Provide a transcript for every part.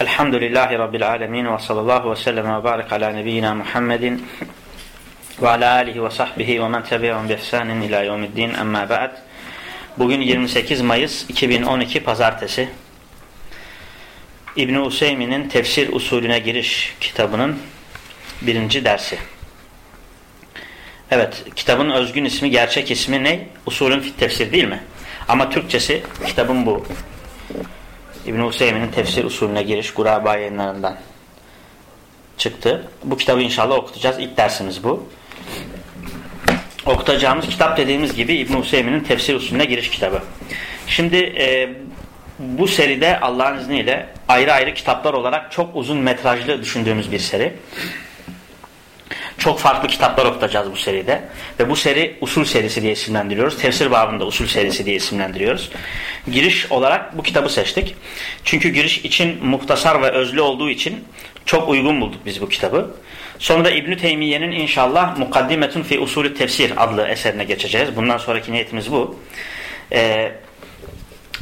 Elhamdülillahi Rabbil alemin ve sallallahu ve sellem ve barik ala nebiyyina Muhammedin ve ala alihi ve sahbihi ve men tebi'un bi ihsanin ila yevmiddin emma ba'd. Bugün 28 Mayıs 2012 Pazartesi. İbn-i Useymi'nin Tefsir Usulüne Giriş kitabının birinci dersi. Evet, kitabın özgün ismi, gerçek ismi ne? Usulün fit tefsir değil mi? Ama Türkçesi kitabın bu. İbn-i Hüseyin'in tefsir usulüne giriş Guraba yayınlarından çıktı. Bu kitabı inşallah okutacağız. İlk dersimiz bu. Okutacağımız kitap dediğimiz gibi İbn-i Hüseyin'in tefsir usulüne giriş kitabı. Şimdi e, bu seride Allah'ın izniyle ayrı ayrı kitaplar olarak çok uzun metrajlı düşündüğümüz bir seri. Çok farklı kitaplar okutacağız bu seride. Ve bu seri usul serisi diye isimlendiriyoruz. Tefsir babında usul serisi diye isimlendiriyoruz. Giriş olarak bu kitabı seçtik. Çünkü giriş için muhtasar ve özlü olduğu için çok uygun bulduk biz bu kitabı. Sonra da İbn-i Teymiye'nin inşallah Mukaddimetun fi usulü tefsir adlı eserine geçeceğiz. Bundan sonraki niyetimiz bu. Ee,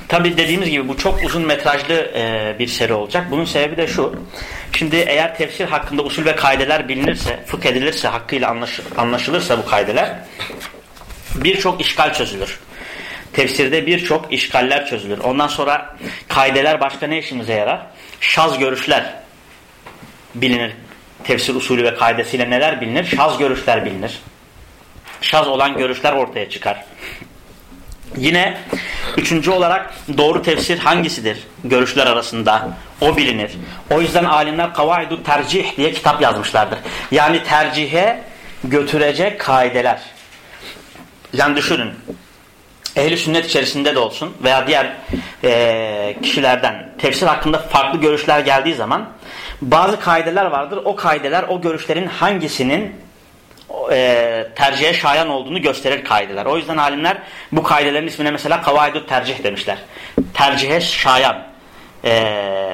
Tabi dediğimiz gibi bu çok uzun metrajlı e, bir seri olacak. Bunun sebebi de şu. Şimdi eğer tefsir hakkında usul ve kaideler bilinirse, fıkh edilirse, hakkıyla anlaş, anlaşılırsa bu kaideler birçok işgal çözülür. Tefsirde birçok işgaller çözülür. Ondan sonra kaideler başka ne işimize yarar? Şaz görüşler bilinir. Tefsir usulü ve kaidesiyle neler bilinir? Şaz görüşler bilinir. Şaz olan görüşler ortaya çıkar. Yine üçüncü olarak doğru tefsir hangisidir? Görüşler arasında. O bilinir. O yüzden alimler Kavaidu Tercih diye kitap yazmışlardır. Yani tercihe götürecek kaideler. Yani düşünün. Ehli sünnet içerisinde de olsun veya diğer e, kişilerden tefsir hakkında farklı görüşler geldiği zaman bazı kaideler vardır. O kaideler o görüşlerin hangisinin e, tercihe şayan olduğunu gösterir kaideler. O yüzden alimler bu kaidelerin ismine mesela kavaidut tercih demişler. Tercihe şayan e,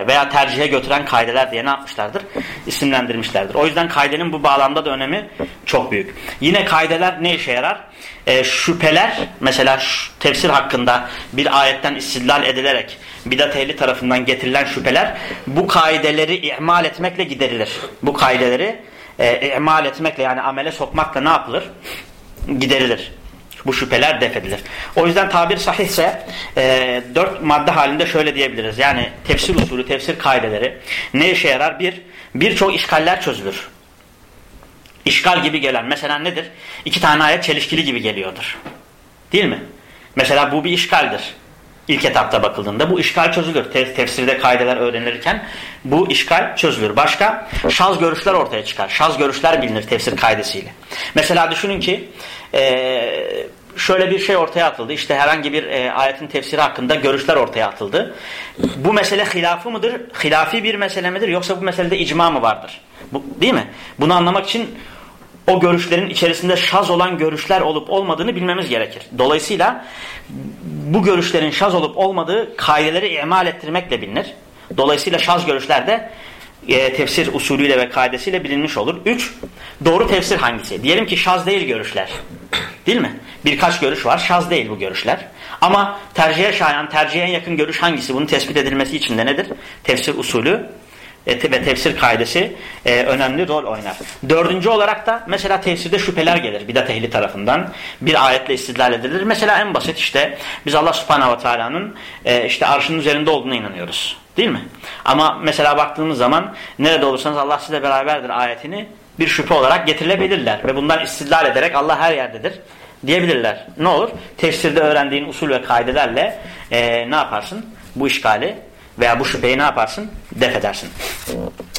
veya tercihe götüren kaideler diye ne yapmışlardır? İsimlendirmişlerdir. O yüzden kaidenin bu bağlamda da önemi çok büyük. Yine kaideler ne işe yarar? E, şüpheler mesela tefsir hakkında bir ayetten istidlal edilerek bidat ehli tarafından getirilen şüpheler bu kaideleri ihmal etmekle giderilir. Bu kaideleri e, imal etmekle yani amele sokmakla ne yapılır? Giderilir. Bu şüpheler def edilir. O yüzden tabir sahihse e, dört madde halinde şöyle diyebiliriz. Yani tefsir usulü, tefsir kaideleri ne işe yarar? Bir, birçok işgaller çözülür. İşgal gibi gelen. Mesela nedir? İki tane ayet çelişkili gibi geliyordur. Değil mi? Mesela bu bir işgaldir. İlk etapta bakıldığında bu işgal çözülür. Tefsirde kaideler öğrenirken bu işgal çözülür. Başka şaz görüşler ortaya çıkar. Şaz görüşler bilinir tefsir kaidesiyle. Mesela düşünün ki şöyle bir şey ortaya atıldı. İşte herhangi bir ayetin tefsiri hakkında görüşler ortaya atıldı. Bu mesele hilafı mıdır? Hilafi bir mesele midir? Yoksa bu meselede icma mı vardır? Bu, değil mi? Bunu anlamak için o görüşlerin içerisinde şaz olan görüşler olup olmadığını bilmemiz gerekir. Dolayısıyla bu görüşlerin şaz olup olmadığı kaideleri imal ettirmekle bilinir. Dolayısıyla şaz görüşler de e, tefsir usulüyle ve kaidesiyle bilinmiş olur. Üç, doğru tefsir hangisi? Diyelim ki şaz değil görüşler. Değil mi? Birkaç görüş var. Şaz değil bu görüşler. Ama tercihe şayan, tercihe yakın görüş hangisi? Bunun tespit edilmesi için de nedir? Tefsir usulü ve tefsir kaidesi e, önemli rol oynar. Dördüncü olarak da mesela tefsirde şüpheler gelir bidat ehli tarafından. Bir ayetle istidlal edilir. Mesela en basit işte biz Allah subhanahu ve teala'nın e, işte arşının üzerinde olduğuna inanıyoruz. Değil mi? Ama mesela baktığımız zaman nerede olursanız Allah size beraberdir ayetini bir şüphe olarak getirilebilirler. Ve bundan istidlal ederek Allah her yerdedir diyebilirler. Ne olur? Tefsirde öğrendiğin usul ve kaidelerle e, ne yaparsın? Bu işgali veya bu şüpheyi ne yaparsın? Def edersin.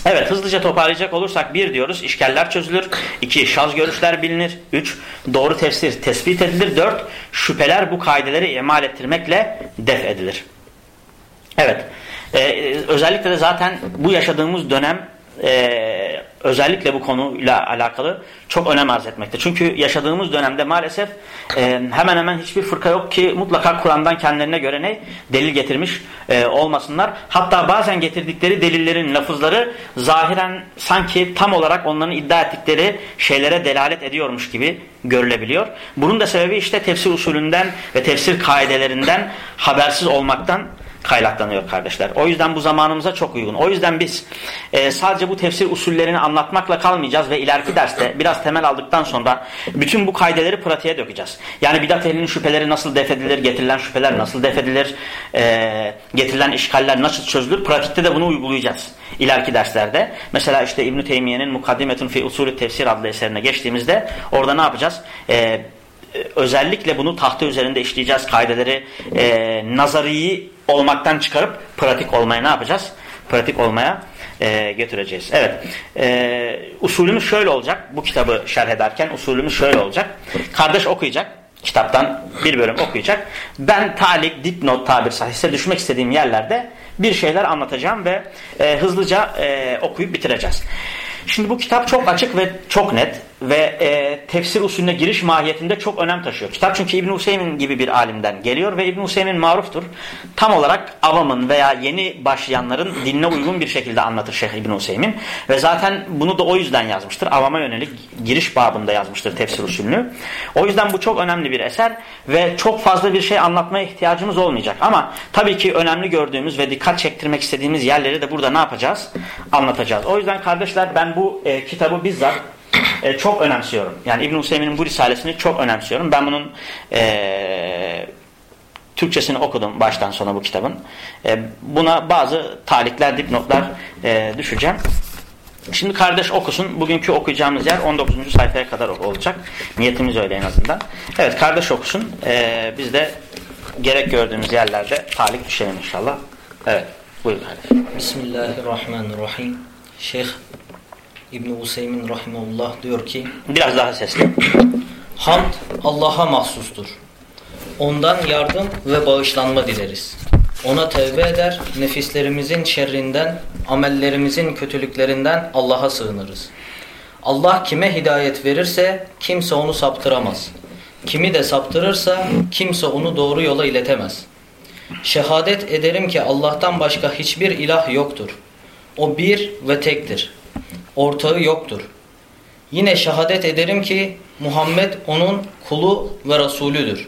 Evet hızlıca toparlayacak olursak bir diyoruz işkeller çözülür. iki şaz görüşler bilinir. Üç doğru tefsir tespit edilir. Dört şüpheler bu kaideleri imal ettirmekle def edilir. Evet ee, özellikle de zaten bu yaşadığımız dönem e, özellikle bu konuyla alakalı çok önem arz etmekte. Çünkü yaşadığımız dönemde maalesef e, hemen hemen hiçbir fırka yok ki mutlaka Kur'an'dan kendilerine göre ne delil getirmiş e, olmasınlar. Hatta bazen getirdikleri delillerin lafızları zahiren sanki tam olarak onların iddia ettikleri şeylere delalet ediyormuş gibi görülebiliyor. Bunun da sebebi işte tefsir usulünden ve tefsir kaidelerinden habersiz olmaktan kaynaklanıyor kardeşler. O yüzden bu zamanımıza çok uygun. O yüzden biz e, sadece bu tefsir usullerini anlatmakla kalmayacağız ve ileriki derste biraz temel aldıktan sonra bütün bu kaideleri pratiğe dökeceğiz. Yani bidat ehlinin şüpheleri nasıl defedilir, getirilen şüpheler nasıl defedilir, e, getirilen işgaller nasıl çözülür, pratikte de bunu uygulayacağız ileriki derslerde. Mesela işte İbn-i Teymiye'nin Mukaddimetun fi usulü tefsir adlı eserine geçtiğimizde orada ne yapacağız? E, özellikle bunu tahta üzerinde işleyeceğiz. Kaideleri e, nazariyi olmaktan çıkarıp pratik olmaya ne yapacağız? Pratik olmaya e, getireceğiz. Evet. E, usulümüz şöyle olacak. Bu kitabı şerh ederken usulümüz şöyle olacak. Kardeş okuyacak. Kitaptan bir bölüm okuyacak. Ben talik, dipnot tabir sahihse düşmek istediğim yerlerde bir şeyler anlatacağım ve e, hızlıca e, okuyup bitireceğiz. Şimdi bu kitap çok açık ve çok net ve e, tefsir usulüne giriş mahiyetinde çok önem taşıyor. Kitap çünkü İbn Hüseyin gibi bir alimden geliyor ve İbn Hüseyin maruftur. Tam olarak avamın veya yeni başlayanların dinine uygun bir şekilde anlatır Şeyh İbn Hüseyin ve zaten bunu da o yüzden yazmıştır. Avama yönelik giriş babında yazmıştır tefsir usulünü. O yüzden bu çok önemli bir eser ve çok fazla bir şey anlatmaya ihtiyacımız olmayacak. Ama tabii ki önemli gördüğümüz ve dikkat çektirmek istediğimiz yerleri de burada ne yapacağız? Anlatacağız. O yüzden kardeşler ben bu e, kitabı bizzat e, çok önemsiyorum. Yani İbn-i Hüseyin'in bu risalesini çok önemsiyorum. Ben bunun e, Türkçesini okudum baştan sona bu kitabın. E, buna bazı talikler, dipnotlar e, düşeceğim. Şimdi kardeş okusun. Bugünkü okuyacağımız yer 19. sayfaya kadar olacak. Niyetimiz öyle en azından. Evet kardeş okusun. E, biz de gerek gördüğümüz yerlerde talik düşelim inşallah. Evet. Buyurun kardeşim. Bismillahirrahmanirrahim. Şeyh İbn Useymin rahimehullah diyor ki biraz daha sesli. Hamd Allah'a mahsustur. Ondan yardım ve bağışlanma dileriz. Ona tevbe eder, nefislerimizin şerrinden, amellerimizin kötülüklerinden Allah'a sığınırız. Allah kime hidayet verirse kimse onu saptıramaz. Kimi de saptırırsa kimse onu doğru yola iletemez. Şehadet ederim ki Allah'tan başka hiçbir ilah yoktur. O bir ve tektir ortağı yoktur. Yine şehadet ederim ki Muhammed onun kulu ve Resulüdür.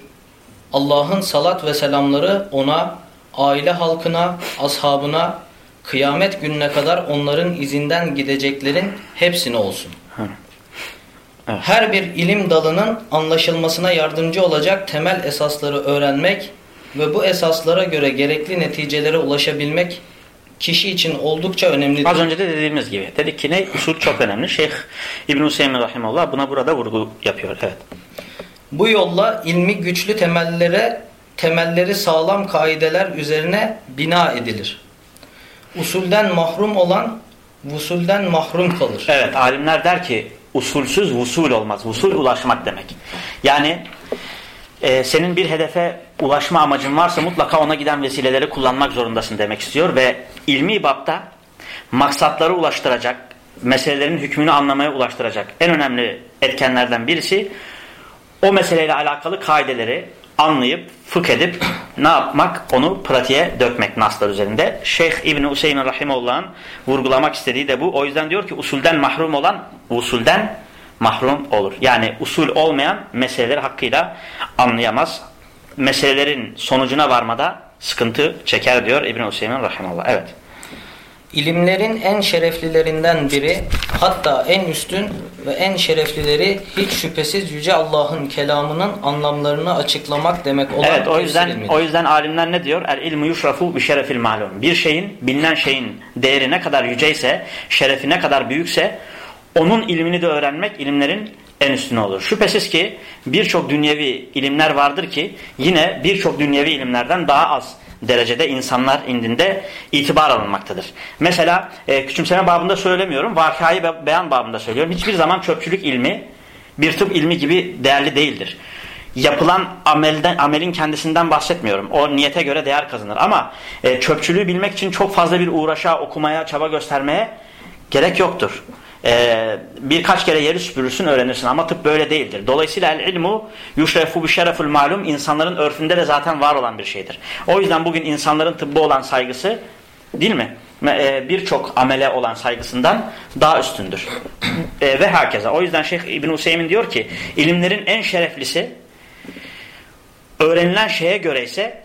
Allah'ın salat ve selamları ona, aile halkına, ashabına, kıyamet gününe kadar onların izinden gideceklerin hepsine olsun. Her bir ilim dalının anlaşılmasına yardımcı olacak temel esasları öğrenmek ve bu esaslara göre gerekli neticelere ulaşabilmek kişi için oldukça önemli. Az önce de dediğimiz gibi. Dedik ki ne? Usul çok önemli. Şeyh İbn-i Hüseyin Rahimullah buna burada vurgu yapıyor. Evet. Bu yolla ilmi güçlü temellere, temelleri sağlam kaideler üzerine bina edilir. Usulden mahrum olan vusulden mahrum kalır. Evet alimler der ki usulsüz vusul olmaz. Vusul ulaşmak demek. Yani e, senin bir hedefe ulaşma amacın varsa mutlaka ona giden vesileleri kullanmak zorundasın demek istiyor ve ilmi bapta maksatları ulaştıracak, meselelerin hükmünü anlamaya ulaştıracak en önemli etkenlerden birisi o meseleyle alakalı kaideleri anlayıp, fıkh edip ne yapmak? Onu pratiğe dökmek naslar üzerinde. Şeyh İbni Hüseyin Rahimullah'ın vurgulamak istediği de bu. O yüzden diyor ki usulden mahrum olan usulden mahrum olur. Yani usul olmayan meseleleri hakkıyla anlayamaz. Meselelerin sonucuna varmada sıkıntı çeker diyor İbn Hüseyin rahimallah. Evet. İlimlerin en şereflilerinden biri hatta en üstün ve en şereflileri hiç şüphesiz yüce Allah'ın kelamının anlamlarını açıklamak demek olan Evet o yüzden o yüzden alimler ne diyor? El ilmu yuşrafu bi şerefil malum. Bir şeyin bilinen şeyin değeri ne kadar yüceyse, şerefi ne kadar büyükse onun ilmini de öğrenmek ilimlerin en üstüne olur. Şüphesiz ki birçok dünyevi ilimler vardır ki yine birçok dünyevi ilimlerden daha az derecede insanlar indinde itibar alınmaktadır. Mesela e, küçümseme babında söylemiyorum, vakayı beyan babında söylüyorum. Hiçbir zaman çöpçülük ilmi bir tıp ilmi gibi değerli değildir. Yapılan amelden, amelin kendisinden bahsetmiyorum. O niyete göre değer kazanır. Ama e, çöpçülüğü bilmek için çok fazla bir uğraşa, okumaya, çaba göstermeye gerek yoktur e, birkaç kere yeri süpürürsün öğrenirsin ama tıp böyle değildir. Dolayısıyla el ilmu yuşrefu bi şereful malum insanların örfünde de zaten var olan bir şeydir. O yüzden bugün insanların tıbbı olan saygısı değil mi? E, birçok amele olan saygısından daha üstündür. E, ve herkese. O yüzden Şeyh İbn Hüseyin diyor ki ilimlerin en şereflisi öğrenilen şeye göre ise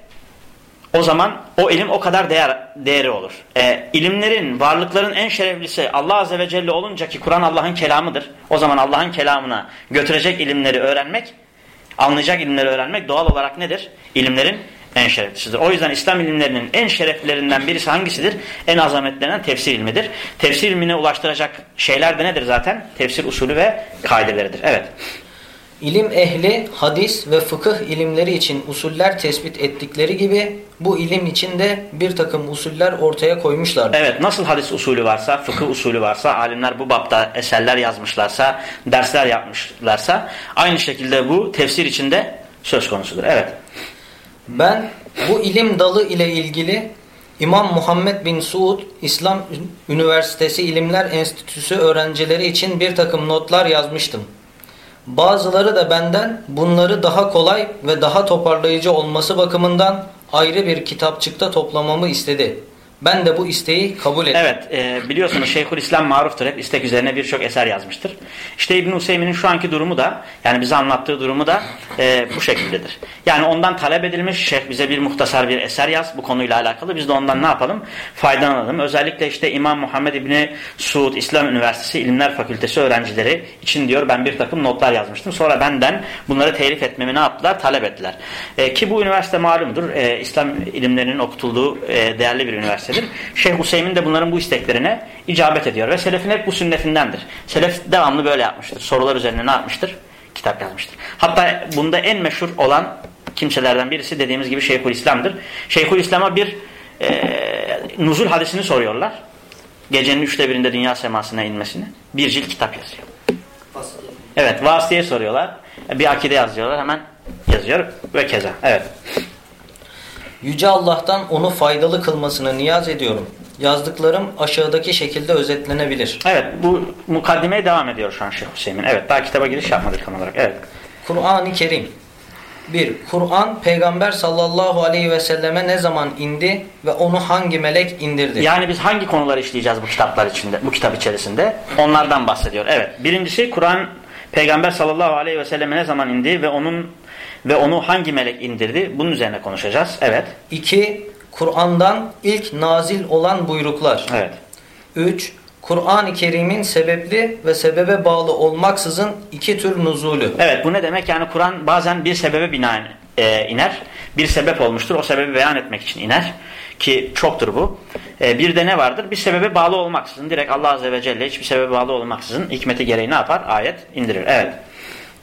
o zaman o ilim o kadar değer, değeri olur. E, ilimlerin, varlıkların en şereflisi Allah Azze ve Celle olunca ki Kur'an Allah'ın kelamıdır. O zaman Allah'ın kelamına götürecek ilimleri öğrenmek, anlayacak ilimleri öğrenmek doğal olarak nedir? İlimlerin en şereflisidir. O yüzden İslam ilimlerinin en şereflilerinden birisi hangisidir? En azametlerinden tefsir ilmidir. Tefsir ilmine ulaştıracak şeyler de nedir zaten? Tefsir usulü ve kaideleridir. Evet. İlim ehli hadis ve fıkıh ilimleri için usuller tespit ettikleri gibi bu ilim için de bir takım usuller ortaya koymuşlardır. Evet nasıl hadis usulü varsa, fıkıh usulü varsa, alimler bu bapta eserler yazmışlarsa, dersler yapmışlarsa aynı şekilde bu tefsir içinde söz konusudur. Evet. Ben bu ilim dalı ile ilgili İmam Muhammed bin Suud İslam Üniversitesi İlimler Enstitüsü öğrencileri için bir takım notlar yazmıştım. Bazıları da benden bunları daha kolay ve daha toparlayıcı olması bakımından ayrı bir kitapçıkta toplamamı istedi. Ben de bu isteği kabul ettim. Evet e, biliyorsunuz Şeyhülislam maruftur. Hep istek üzerine birçok eser yazmıştır. İşte İbn Hüseyin'in şu anki durumu da yani bize anlattığı durumu da e, bu şekildedir. Yani ondan talep edilmiş Şeyh bize bir muhtasar bir eser yaz bu konuyla alakalı. Biz de ondan ne yapalım? Faydalanalım. Özellikle işte İmam Muhammed İbni Suud İslam Üniversitesi İlimler Fakültesi öğrencileri için diyor ben bir takım notlar yazmıştım. Sonra benden bunları telif etmemi ne yaptılar? Talep ettiler. E, ki bu üniversite malumdur. E, İslam ilimlerinin okutulduğu e, değerli bir üniversite üniversitedir. Şeyh Hüseyin de bunların bu isteklerine icabet ediyor ve selefin hep bu sünnetindendir. Selef devamlı böyle yapmıştır. Sorular üzerine ne yapmıştır? Kitap yazmıştır. Hatta bunda en meşhur olan kimselerden birisi dediğimiz gibi Şeyhülislam'dır. Şeyhülislam'a bir e, nuzul hadisini soruyorlar. Gecenin üçte birinde dünya semasına inmesini. Bir cilt kitap yazıyor. Evet vasıtiye soruyorlar. Bir akide yazıyorlar hemen yazıyor ve keza. Evet. Yüce Allah'tan onu faydalı kılmasını niyaz ediyorum. Yazdıklarım aşağıdaki şekilde özetlenebilir. Evet bu mukaddimeye devam ediyor şu an Şeyh Hüseyin. Evet daha kitaba giriş yapmadık tam olarak. Evet. Kur'an-ı Kerim 1. Kur'an peygamber sallallahu aleyhi ve selleme ne zaman indi ve onu hangi melek indirdi? Yani biz hangi konuları işleyeceğiz bu kitaplar içinde, bu kitap içerisinde? Onlardan bahsediyor. Evet. Birincisi Kur'an peygamber sallallahu aleyhi ve selleme ne zaman indi ve onun ve onu hangi melek indirdi? Bunun üzerine konuşacağız. Evet. 2. Kur'an'dan ilk nazil olan buyruklar. Evet. 3. Kur'an-ı Kerim'in sebepli ve sebebe bağlı olmaksızın iki tür nuzulü. Evet bu ne demek? Yani Kur'an bazen bir sebebe binaen e, iner. Bir sebep olmuştur. O sebebi beyan etmek için iner. Ki çoktur bu. E, bir de ne vardır? Bir sebebe bağlı olmaksızın. Direkt Allah Azze ve Celle hiçbir sebebe bağlı olmaksızın hikmeti gereği ne yapar? Ayet indirir. Evet.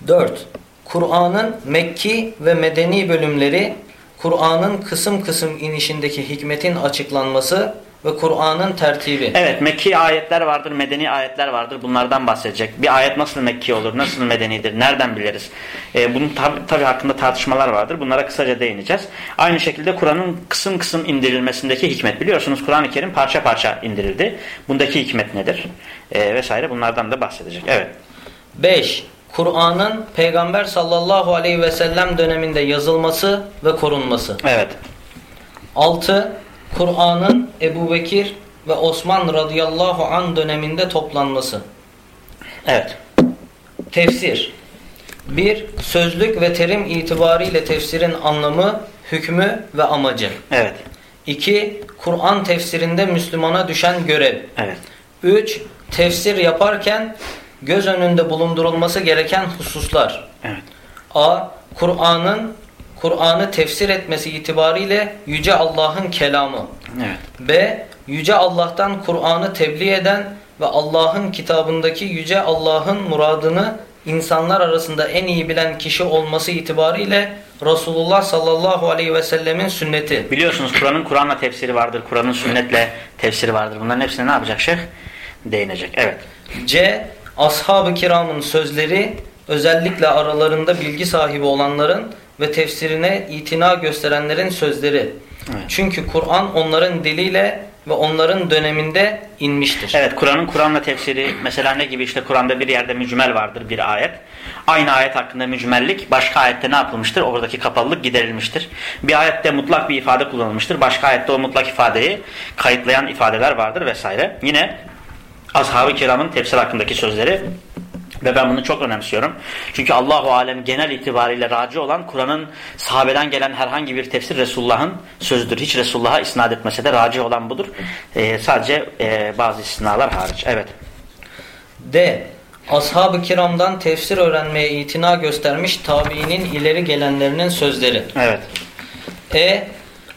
4. Kur'an'ın Mekki ve Medeni bölümleri, Kur'an'ın kısım kısım inişindeki hikmetin açıklanması ve Kur'an'ın tertibi. Evet Mekki ayetler vardır, Medeni ayetler vardır. Bunlardan bahsedecek. Bir ayet nasıl Mekki olur, nasıl Medenidir, nereden biliriz? Ee, bunun tabi, tabi hakkında tartışmalar vardır. Bunlara kısaca değineceğiz. Aynı şekilde Kur'an'ın kısım kısım indirilmesindeki hikmet. Biliyorsunuz Kur'an-ı Kerim parça parça indirildi. Bundaki hikmet nedir? Ee, vesaire bunlardan da bahsedecek. Evet. 5. Kur'an'ın Peygamber sallallahu aleyhi ve sellem döneminde yazılması ve korunması. Evet. 6. Kur'an'ın Ebu Bekir ve Osman radıyallahu an döneminde toplanması. Evet. Tefsir 1. Sözlük ve terim itibariyle tefsirin anlamı, hükmü ve amacı. Evet. 2. Kur'an tefsirinde Müslümana düşen görev. Evet. 3. Tefsir yaparken göz önünde bulundurulması gereken hususlar. Evet. A. Kur'an'ın Kur'an'ı tefsir etmesi itibariyle Yüce Allah'ın kelamı. Evet. B. Yüce Allah'tan Kur'an'ı tebliğ eden ve Allah'ın kitabındaki Yüce Allah'ın muradını insanlar arasında en iyi bilen kişi olması itibariyle Resulullah sallallahu aleyhi ve sellemin sünneti. Biliyorsunuz Kur'an'ın Kur'an'la tefsiri vardır. Kur'an'ın sünnetle tefsiri vardır. Bunların hepsine ne yapacak şeyh? Değinecek. Evet. C. Ashab-ı kiramın sözleri özellikle aralarında bilgi sahibi olanların ve tefsirine itina gösterenlerin sözleri. Evet. Çünkü Kur'an onların diliyle ve onların döneminde inmiştir. Evet Kur'an'ın Kur'an'la tefsiri mesela ne gibi işte Kur'an'da bir yerde mücmel vardır bir ayet. Aynı ayet hakkında mücmellik başka ayette ne yapılmıştır? Oradaki kapalılık giderilmiştir. Bir ayette mutlak bir ifade kullanılmıştır. Başka ayette o mutlak ifadeyi kayıtlayan ifadeler vardır vesaire. Yine ashab-ı kiramın tefsir hakkındaki sözleri Ve ben bunu çok önemsiyorum. Çünkü Allahu Alem genel itibariyle raci olan Kur'an'ın sahabeden gelen herhangi bir tefsir Resulullah'ın sözüdür. Hiç Resulullah'a isnat etmese de raci olan budur. Ee, sadece e, bazı istisnalar hariç. Evet. D. Ashab-ı kiramdan tefsir öğrenmeye itina göstermiş tabiinin ileri gelenlerinin sözleri. Evet. E.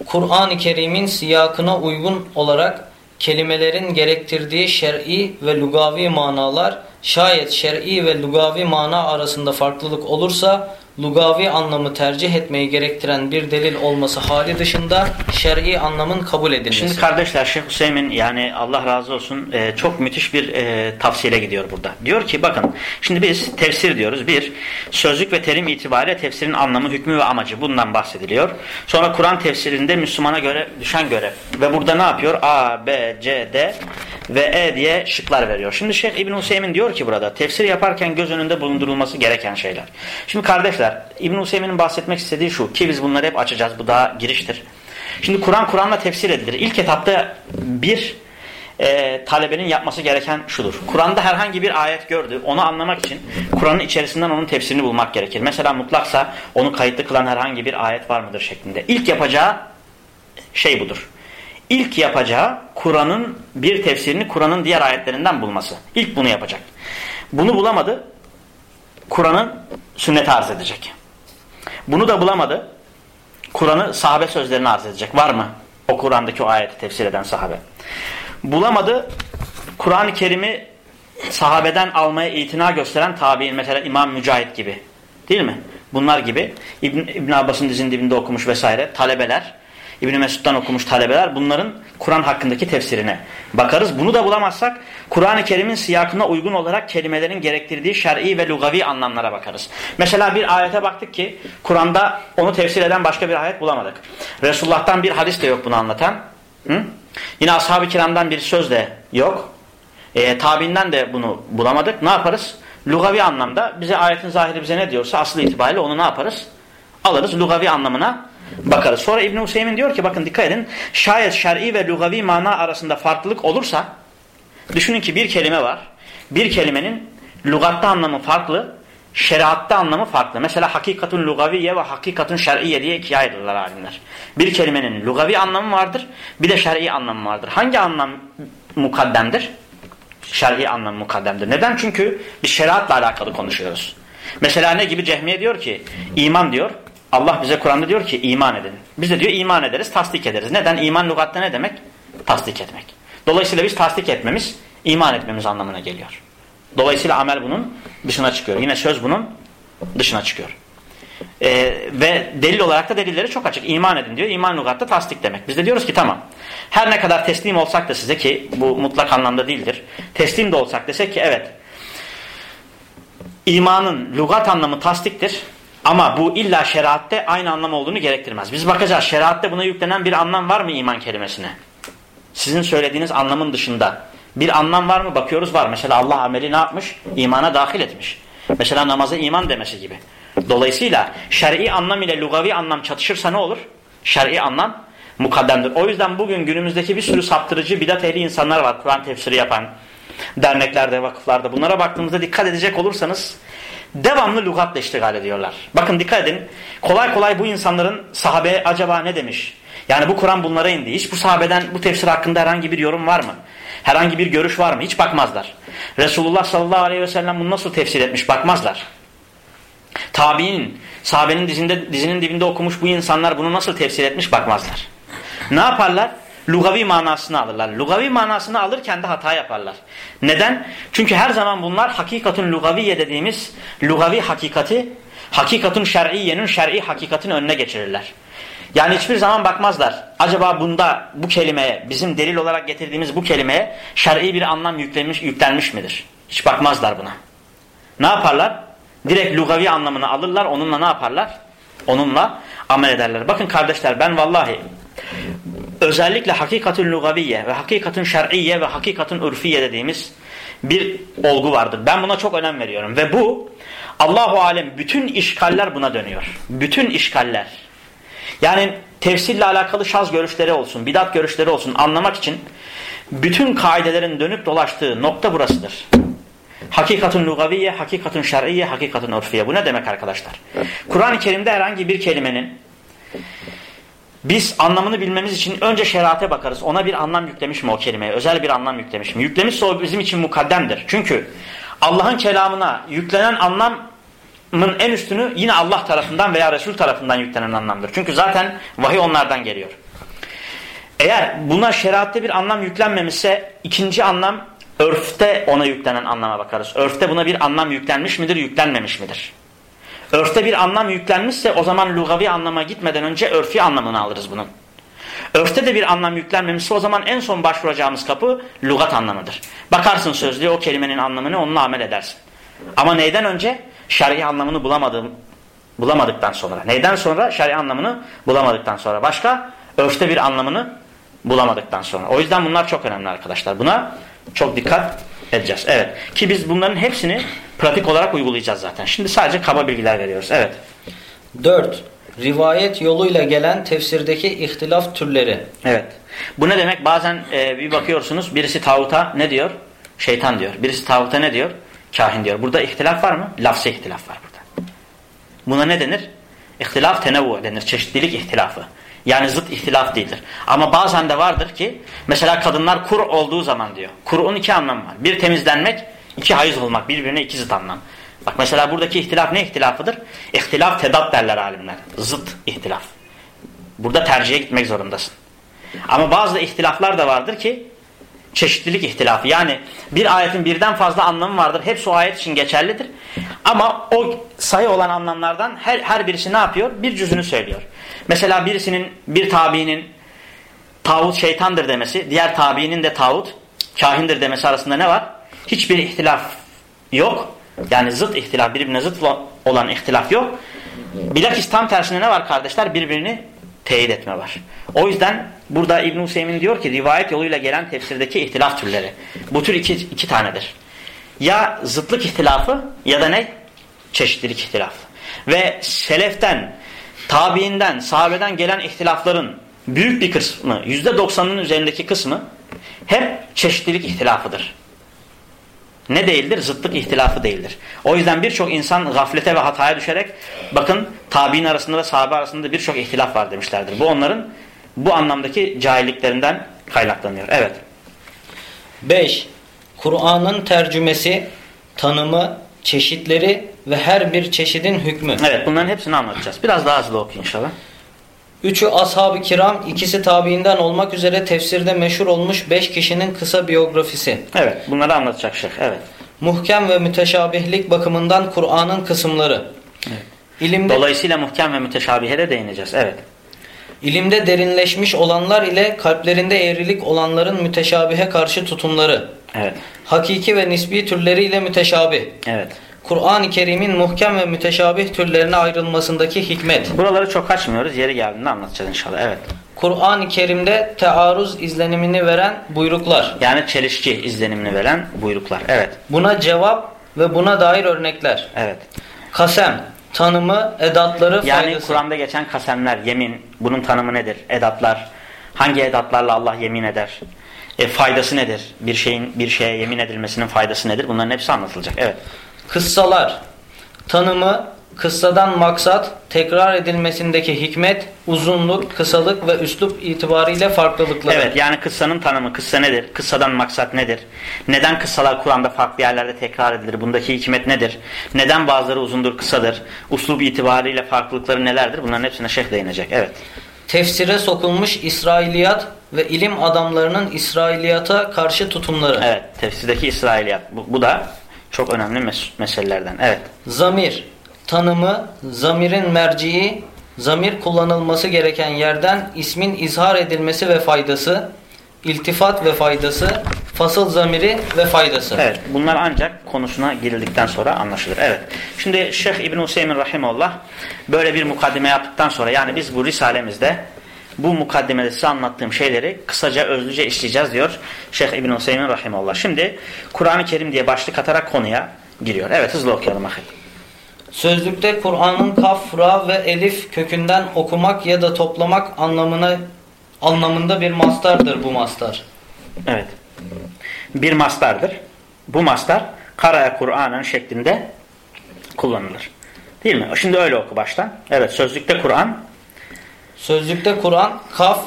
Kur'an-ı Kerim'in siyakına uygun olarak kelimelerin gerektirdiği şer'i ve lugavi manalar şayet şer'i ve lugavi mana arasında farklılık olursa lugavi anlamı tercih etmeyi gerektiren bir delil olması hali dışında şer'i anlamın kabul edilmesi. Şimdi kardeşler Şeyh Hüseyin yani Allah razı olsun e, çok müthiş bir e, gidiyor burada. Diyor ki bakın şimdi biz tefsir diyoruz. Bir sözlük ve terim itibariyle tefsirin anlamı, hükmü ve amacı bundan bahsediliyor. Sonra Kur'an tefsirinde Müslümana göre düşen görev. Ve burada ne yapıyor? A, B, C, D ve E diye şıklar veriyor. Şimdi Şeyh İbn Hüseyin diyor ki burada tefsir yaparken göz önünde bulundurulması gereken şeyler. Şimdi kardeşler İbn Hüseyin'in bahsetmek istediği şu ki biz bunları hep açacağız. Bu daha giriştir. Şimdi Kur'an Kur'an'la tefsir edilir. İlk etapta bir e, talebenin yapması gereken şudur. Kur'an'da herhangi bir ayet gördü. Onu anlamak için Kur'an'ın içerisinden onun tefsirini bulmak gerekir. Mesela mutlaksa onu kayıtlı kılan herhangi bir ayet var mıdır şeklinde. İlk yapacağı şey budur. İlk yapacağı Kur'an'ın bir tefsirini Kur'an'ın diğer ayetlerinden bulması. İlk bunu yapacak. Bunu bulamadı. Kur'an'ın sünneti arz edecek. Bunu da bulamadı. Kur'an'ı sahabe sözlerini arz edecek. Var mı? O Kur'an'daki o ayeti tefsir eden sahabe. Bulamadı. Kur'an-ı Kerim'i sahabeden almaya itina gösteren tabi'in mesela İmam Mücahit gibi. Değil mi? Bunlar gibi İbn, İbn Abbas'ın dizinin dibinde okumuş vesaire talebeler İbn Mesud'dan okumuş talebeler bunların Kur'an hakkındaki tefsirine bakarız. Bunu da bulamazsak Kur'an-ı Kerim'in siyakına uygun olarak kelimelerin gerektirdiği şer'i ve lugavi anlamlara bakarız. Mesela bir ayete baktık ki Kur'an'da onu tefsir eden başka bir ayet bulamadık. Resulullah'tan bir hadis de yok bunu anlatan. Hı? Yine ashab-ı kiramdan bir söz de yok. E, tabinden de bunu bulamadık. Ne yaparız? Lugavi anlamda bize ayetin zahiri bize ne diyorsa asıl itibariyle onu ne yaparız? Alırız lugavi anlamına bakarız. Sonra İbn Hüseyin diyor ki bakın dikkat edin. Şayet şer'i ve lugavi mana arasında farklılık olursa düşünün ki bir kelime var. Bir kelimenin lugatta anlamı farklı, şeriatta anlamı farklı. Mesela hakikatun lugaviye ve hakikatun şer'iye diye ikiye ayrılırlar alimler. Bir kelimenin lugavi anlamı vardır, bir de şer'i anlamı vardır. Hangi anlam mukaddemdir? Şer'i anlam mukaddemdir. Neden? Çünkü biz şeriatla alakalı konuşuyoruz. Mesela ne gibi Cehmiye diyor ki iman diyor Allah bize Kur'an'da diyor ki iman edin. Biz de diyor iman ederiz, tasdik ederiz. Neden? İman lügatta ne demek? Tasdik etmek. Dolayısıyla biz tasdik etmemiz, iman etmemiz anlamına geliyor. Dolayısıyla amel bunun dışına çıkıyor. Yine söz bunun dışına çıkıyor. Ee, ve delil olarak da delilleri çok açık. İman edin diyor. İman lügatta tasdik demek. Biz de diyoruz ki tamam. Her ne kadar teslim olsak da size ki bu mutlak anlamda değildir. Teslim de olsak desek ki evet. İmanın lügat anlamı tasdiktir. Ama bu illa şeriatte aynı anlam olduğunu gerektirmez. Biz bakacağız şeriatte buna yüklenen bir anlam var mı iman kelimesine? Sizin söylediğiniz anlamın dışında bir anlam var mı? Bakıyoruz var. Mesela Allah ameli ne yapmış? İmana dahil etmiş. Mesela namaza iman demesi gibi. Dolayısıyla şer'i anlam ile lugavi anlam çatışırsa ne olur? Şer'i anlam mukaddemdir. O yüzden bugün günümüzdeki bir sürü saptırıcı bidat ehli insanlar var. Kur'an tefsiri yapan derneklerde, vakıflarda. Bunlara baktığımızda dikkat edecek olursanız devamlı lügatla iştigal ediyorlar. Bakın dikkat edin. Kolay kolay bu insanların sahabe acaba ne demiş? Yani bu Kur'an bunlara indi. Hiç bu sahabeden bu tefsir hakkında herhangi bir yorum var mı? Herhangi bir görüş var mı? Hiç bakmazlar. Resulullah sallallahu aleyhi ve sellem bunu nasıl tefsir etmiş? Bakmazlar. Tabi'nin, sahabenin dizinde, dizinin dibinde okumuş bu insanlar bunu nasıl tefsir etmiş? Bakmazlar. Ne yaparlar? Lugavi manasını alırlar. Lugavi manasını alırken de hata yaparlar. Neden? Çünkü her zaman bunlar hakikatun lugaviye dediğimiz lugavi hakikati hakikatun şer'iyenin şer'i hakikatin önüne geçirirler. Yani hiçbir zaman bakmazlar. Acaba bunda bu kelimeye bizim delil olarak getirdiğimiz bu kelimeye şer'i bir anlam yüklenmiş, yüklenmiş midir? Hiç bakmazlar buna. Ne yaparlar? Direkt lugavi anlamını alırlar. Onunla ne yaparlar? Onunla amel ederler. Bakın kardeşler ben vallahi özellikle hakikatın lugaviye ve hakikatın şer'iye ve hakikatın urfiye dediğimiz bir olgu vardır. Ben buna çok önem veriyorum ve bu Allahu alem bütün işgaller buna dönüyor. Bütün işgaller. Yani tefsirle alakalı şaz görüşleri olsun, bidat görüşleri olsun anlamak için bütün kaidelerin dönüp dolaştığı nokta burasıdır. Hakikatun lugaviye, hakikatun şer'iye, hakikatun urfiye. Bu ne demek arkadaşlar? Kur'an-ı Kerim'de herhangi bir kelimenin biz anlamını bilmemiz için önce şerate bakarız. Ona bir anlam yüklemiş mi o kelimeye? Özel bir anlam yüklemiş mi? Yüklemişse o bizim için mukaddemdir. Çünkü Allah'ın kelamına yüklenen anlamın en üstünü yine Allah tarafından veya Resul tarafından yüklenen anlamdır. Çünkü zaten vahiy onlardan geliyor. Eğer buna şeriatte bir anlam yüklenmemişse ikinci anlam örfte ona yüklenen anlama bakarız. Örfte buna bir anlam yüklenmiş midir, yüklenmemiş midir? Örfte bir anlam yüklenmişse o zaman lugavi anlama gitmeden önce örfi anlamını alırız bunun. Örfte de bir anlam yüklenmemişse o zaman en son başvuracağımız kapı lugat anlamıdır. Bakarsın sözlüğe o kelimenin anlamını onunla amel edersin. Ama neyden önce? Şer'i anlamını bulamadığım, bulamadıktan sonra. Neyden sonra? Şer'i anlamını bulamadıktan sonra. Başka? Örfte bir anlamını bulamadıktan sonra. O yüzden bunlar çok önemli arkadaşlar. Buna çok dikkat edeceğiz. Evet. Ki biz bunların hepsini pratik olarak uygulayacağız zaten. Şimdi sadece kaba bilgiler veriyoruz. Evet. 4. Rivayet yoluyla gelen tefsirdeki ihtilaf türleri. Evet. Bu ne demek? Bazen e, bir bakıyorsunuz birisi tağuta ne diyor? Şeytan diyor. Birisi tağuta ne diyor? Kahin diyor. Burada ihtilaf var mı? Lafzı ihtilaf var burada. Buna ne denir? İhtilaf tenevvu denir. Çeşitlilik ihtilafı. Yani zıt ihtilaf değildir. Ama bazen de vardır ki mesela kadınlar kur olduğu zaman diyor. Kur'un iki anlamı var. Bir temizlenmek, iki hayız olmak. Birbirine iki zıt anlam. Bak mesela buradaki ihtilaf ne ihtilafıdır? İhtilaf tedat derler alimler. Zıt ihtilaf. Burada tercihe gitmek zorundasın. Ama bazı ihtilaflar da vardır ki çeşitlilik ihtilafı. Yani bir ayetin birden fazla anlamı vardır. Hepsi o ayet için geçerlidir. Ama o sayı olan anlamlardan her, her birisi ne yapıyor? Bir cüzünü söylüyor. Mesela birisinin bir tabiinin tağut şeytandır demesi, diğer tabiinin de tağut kahindir demesi arasında ne var? Hiçbir ihtilaf yok. Yani zıt ihtilaf, birbirine zıt olan ihtilaf yok. Bilakis tam tersine ne var kardeşler? Birbirini teyit etme var. O yüzden burada İbn-i Hüseyin diyor ki rivayet yoluyla gelen tefsirdeki ihtilaf türleri. Bu tür iki, iki tanedir. Ya zıtlık ihtilafı ya da ne? Çeşitlilik ihtilafı. Ve seleften tabiinden, sahabeden gelen ihtilafların büyük bir kısmı, yüzde doksanının üzerindeki kısmı hep çeşitlilik ihtilafıdır. Ne değildir? Zıtlık ihtilafı değildir. O yüzden birçok insan gaflete ve hataya düşerek bakın tabi'in arasında ve sahabe arasında birçok ihtilaf var demişlerdir. Bu onların bu anlamdaki cahilliklerinden kaynaklanıyor. Evet. 5. Kur'an'ın tercümesi, tanımı, çeşitleri ve her bir çeşidin hükmü. Evet bunların hepsini anlatacağız. Biraz daha hızlı oku inşallah. Üçü ashab-ı kiram, ikisi tabiinden olmak üzere tefsirde meşhur olmuş beş kişinin kısa biyografisi. Evet bunları anlatacak şeyh. Evet. Muhkem ve müteşabihlik bakımından Kur'an'ın kısımları. Evet. İlimde, Dolayısıyla muhkem ve müteşabihe de değineceğiz. Evet. İlimde derinleşmiş olanlar ile kalplerinde eğrilik olanların müteşabihe karşı tutumları. Evet. Hakiki ve nisbi türleriyle müteşabih. Evet. Kur'an-ı Kerim'in muhkem ve müteşabih türlerine ayrılmasındaki hikmet. Buraları çok açmıyoruz. Yeri geldiğinde anlatacağız inşallah. Evet. Kur'an-ı Kerim'de tearuz izlenimini veren buyruklar. Yani çelişki izlenimini veren buyruklar. Evet. Buna cevap ve buna dair örnekler. Evet. Kasem, tanımı, edatları, yani faydası. Yani Kur'an'da geçen kasemler, yemin, bunun tanımı nedir? Edatlar, hangi edatlarla Allah yemin eder? E, faydası nedir? Bir şeyin bir şeye yemin edilmesinin faydası nedir? Bunların hepsi anlatılacak. Evet. Kıssalar, tanımı, kıssadan maksat, tekrar edilmesindeki hikmet, uzunluk, kısalık ve üslup itibariyle farklılıkları. Evet yani kıssanın tanımı, kıssa nedir? Kıssadan maksat nedir? Neden kıssalar Kur'an'da farklı yerlerde tekrar edilir? Bundaki hikmet nedir? Neden bazıları uzundur, kısadır? Uslup itibariyle farklılıkları nelerdir? Bunların hepsine şeyh değinecek. Evet. Tefsire sokulmuş İsrailiyat ve ilim adamlarının İsrailiyata karşı tutumları. Evet, tefsirdeki İsrailiyat. Bu, bu da çok önemli mes meselelerden. Evet. Zamir, tanımı, zamirin merciği, zamir kullanılması gereken yerden ismin izhar edilmesi ve faydası, iltifat ve faydası, fasıl zamiri ve faydası. Evet, bunlar ancak konusuna girildikten sonra anlaşılır. Evet. Şimdi Şeyh İbn Hüseyin rahimehullah böyle bir mukaddime yaptıktan sonra yani biz bu risalemizde bu mukaddimede size anlattığım şeyleri kısaca özlüce işleyeceğiz diyor Şeyh İbn Hüseyin rahimehullah. Şimdi Kur'an-ı Kerim diye başlık atarak konuya giriyor. Evet hızlı okuyalım bakayım. Sözlükte Kur'an'ın kaf, ra ve elif kökünden okumak ya da toplamak anlamına anlamında bir mastardır bu mastar. Evet. Bir mastardır. Bu mastar Kara'ya Kur'an'ın şeklinde kullanılır. Değil mi? Şimdi öyle oku baştan. Evet sözlükte Kur'an. Sözlükte Kur'an kaf,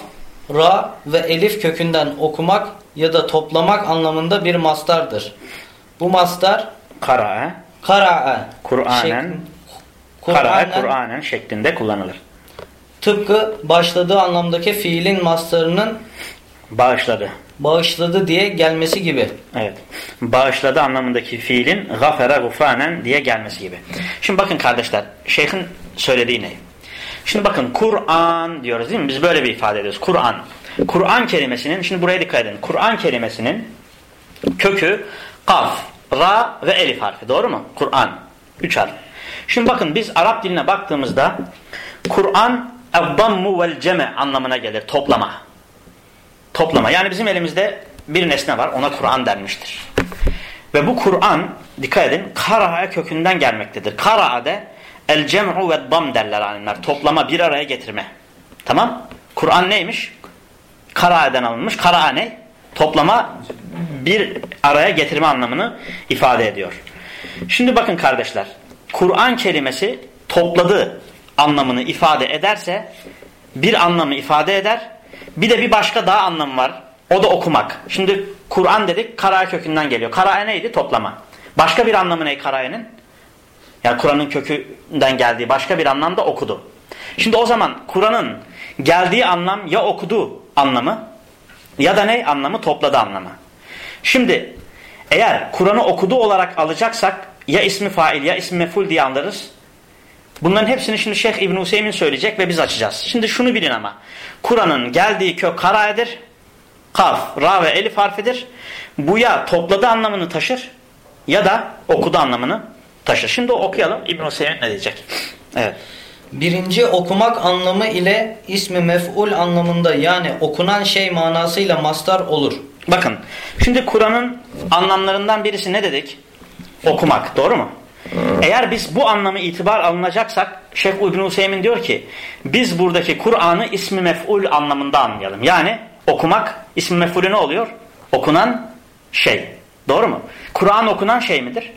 ra ve elif kökünden okumak ya da toplamak anlamında bir mastardır. Bu mastar Kara'a kara'a Kur'an'ın Kara'a Kur'an'ın şeklinde kullanılır. Tıpkı başladığı anlamdaki fiilin mastarının Bağışladı. bağışladı diye gelmesi gibi. Evet. Bağışladı anlamındaki fiilin gafere gufranen diye gelmesi gibi. Şimdi bakın kardeşler, şeyhin söylediği ne? Şimdi bakın Kur'an diyoruz değil mi? Biz böyle bir ifade ediyoruz. Kur'an. Kur'an kelimesinin, şimdi buraya dikkat edin. Kur'an kelimesinin kökü kaf, ra ve elif harfi. Doğru mu? Kur'an. Üç harf. Şimdi bakın biz Arap diline baktığımızda Kur'an eddammu vel ceme anlamına gelir. Toplama. Toplama. Yani bizim elimizde bir nesne var. Ona Kur'an denmiştir. Ve bu Kur'an dikkat edin kara'a kökünden gelmektedir. Kara'de el cem'u ve dam derler alimler. Toplama bir araya getirme. Tamam? Kur'an neymiş? Kara'den alınmış. Kara'a ne? Toplama bir araya getirme anlamını ifade ediyor. Şimdi bakın kardeşler. Kur'an kelimesi topladı anlamını ifade ederse bir anlamı ifade eder. Bir de bir başka daha anlamı var. O da okumak. Şimdi Kur'an dedik kara kökünden geliyor. Kara neydi? Toplama. Başka bir anlamı ne kara'nın? Yani Kur'an'ın kökünden geldiği başka bir anlamda okudu. Şimdi o zaman Kur'an'ın geldiği anlam ya okudu anlamı ya da ne anlamı topladı anlamı. Şimdi eğer Kur'an'ı okudu olarak alacaksak ya ismi fail ya ismi meful diye anlarız. Bunların hepsini şimdi Şeyh İbn Hüseyin söyleyecek ve biz açacağız. Şimdi şunu bilin ama. Kur'an'ın geldiği kök karaedir. Kaf, ra ve elif harfidir. Bu ya topladı anlamını taşır ya da okudu anlamını taşır. Şimdi okuyalım İbn Hüseyin ne diyecek? Evet. Birinci okumak anlamı ile ismi mef'ul anlamında yani okunan şey manasıyla mastar olur. Bakın şimdi Kur'an'ın anlamlarından birisi ne dedik? Okumak doğru mu? Eğer biz bu anlamı itibar alınacaksak Şeyh İbn Hüseyin diyor ki biz buradaki Kur'an'ı ismi mef'ul anlamında anlayalım. Yani okumak ismi mef'ulü ne oluyor? Okunan şey. Doğru mu? Kur'an okunan şey midir?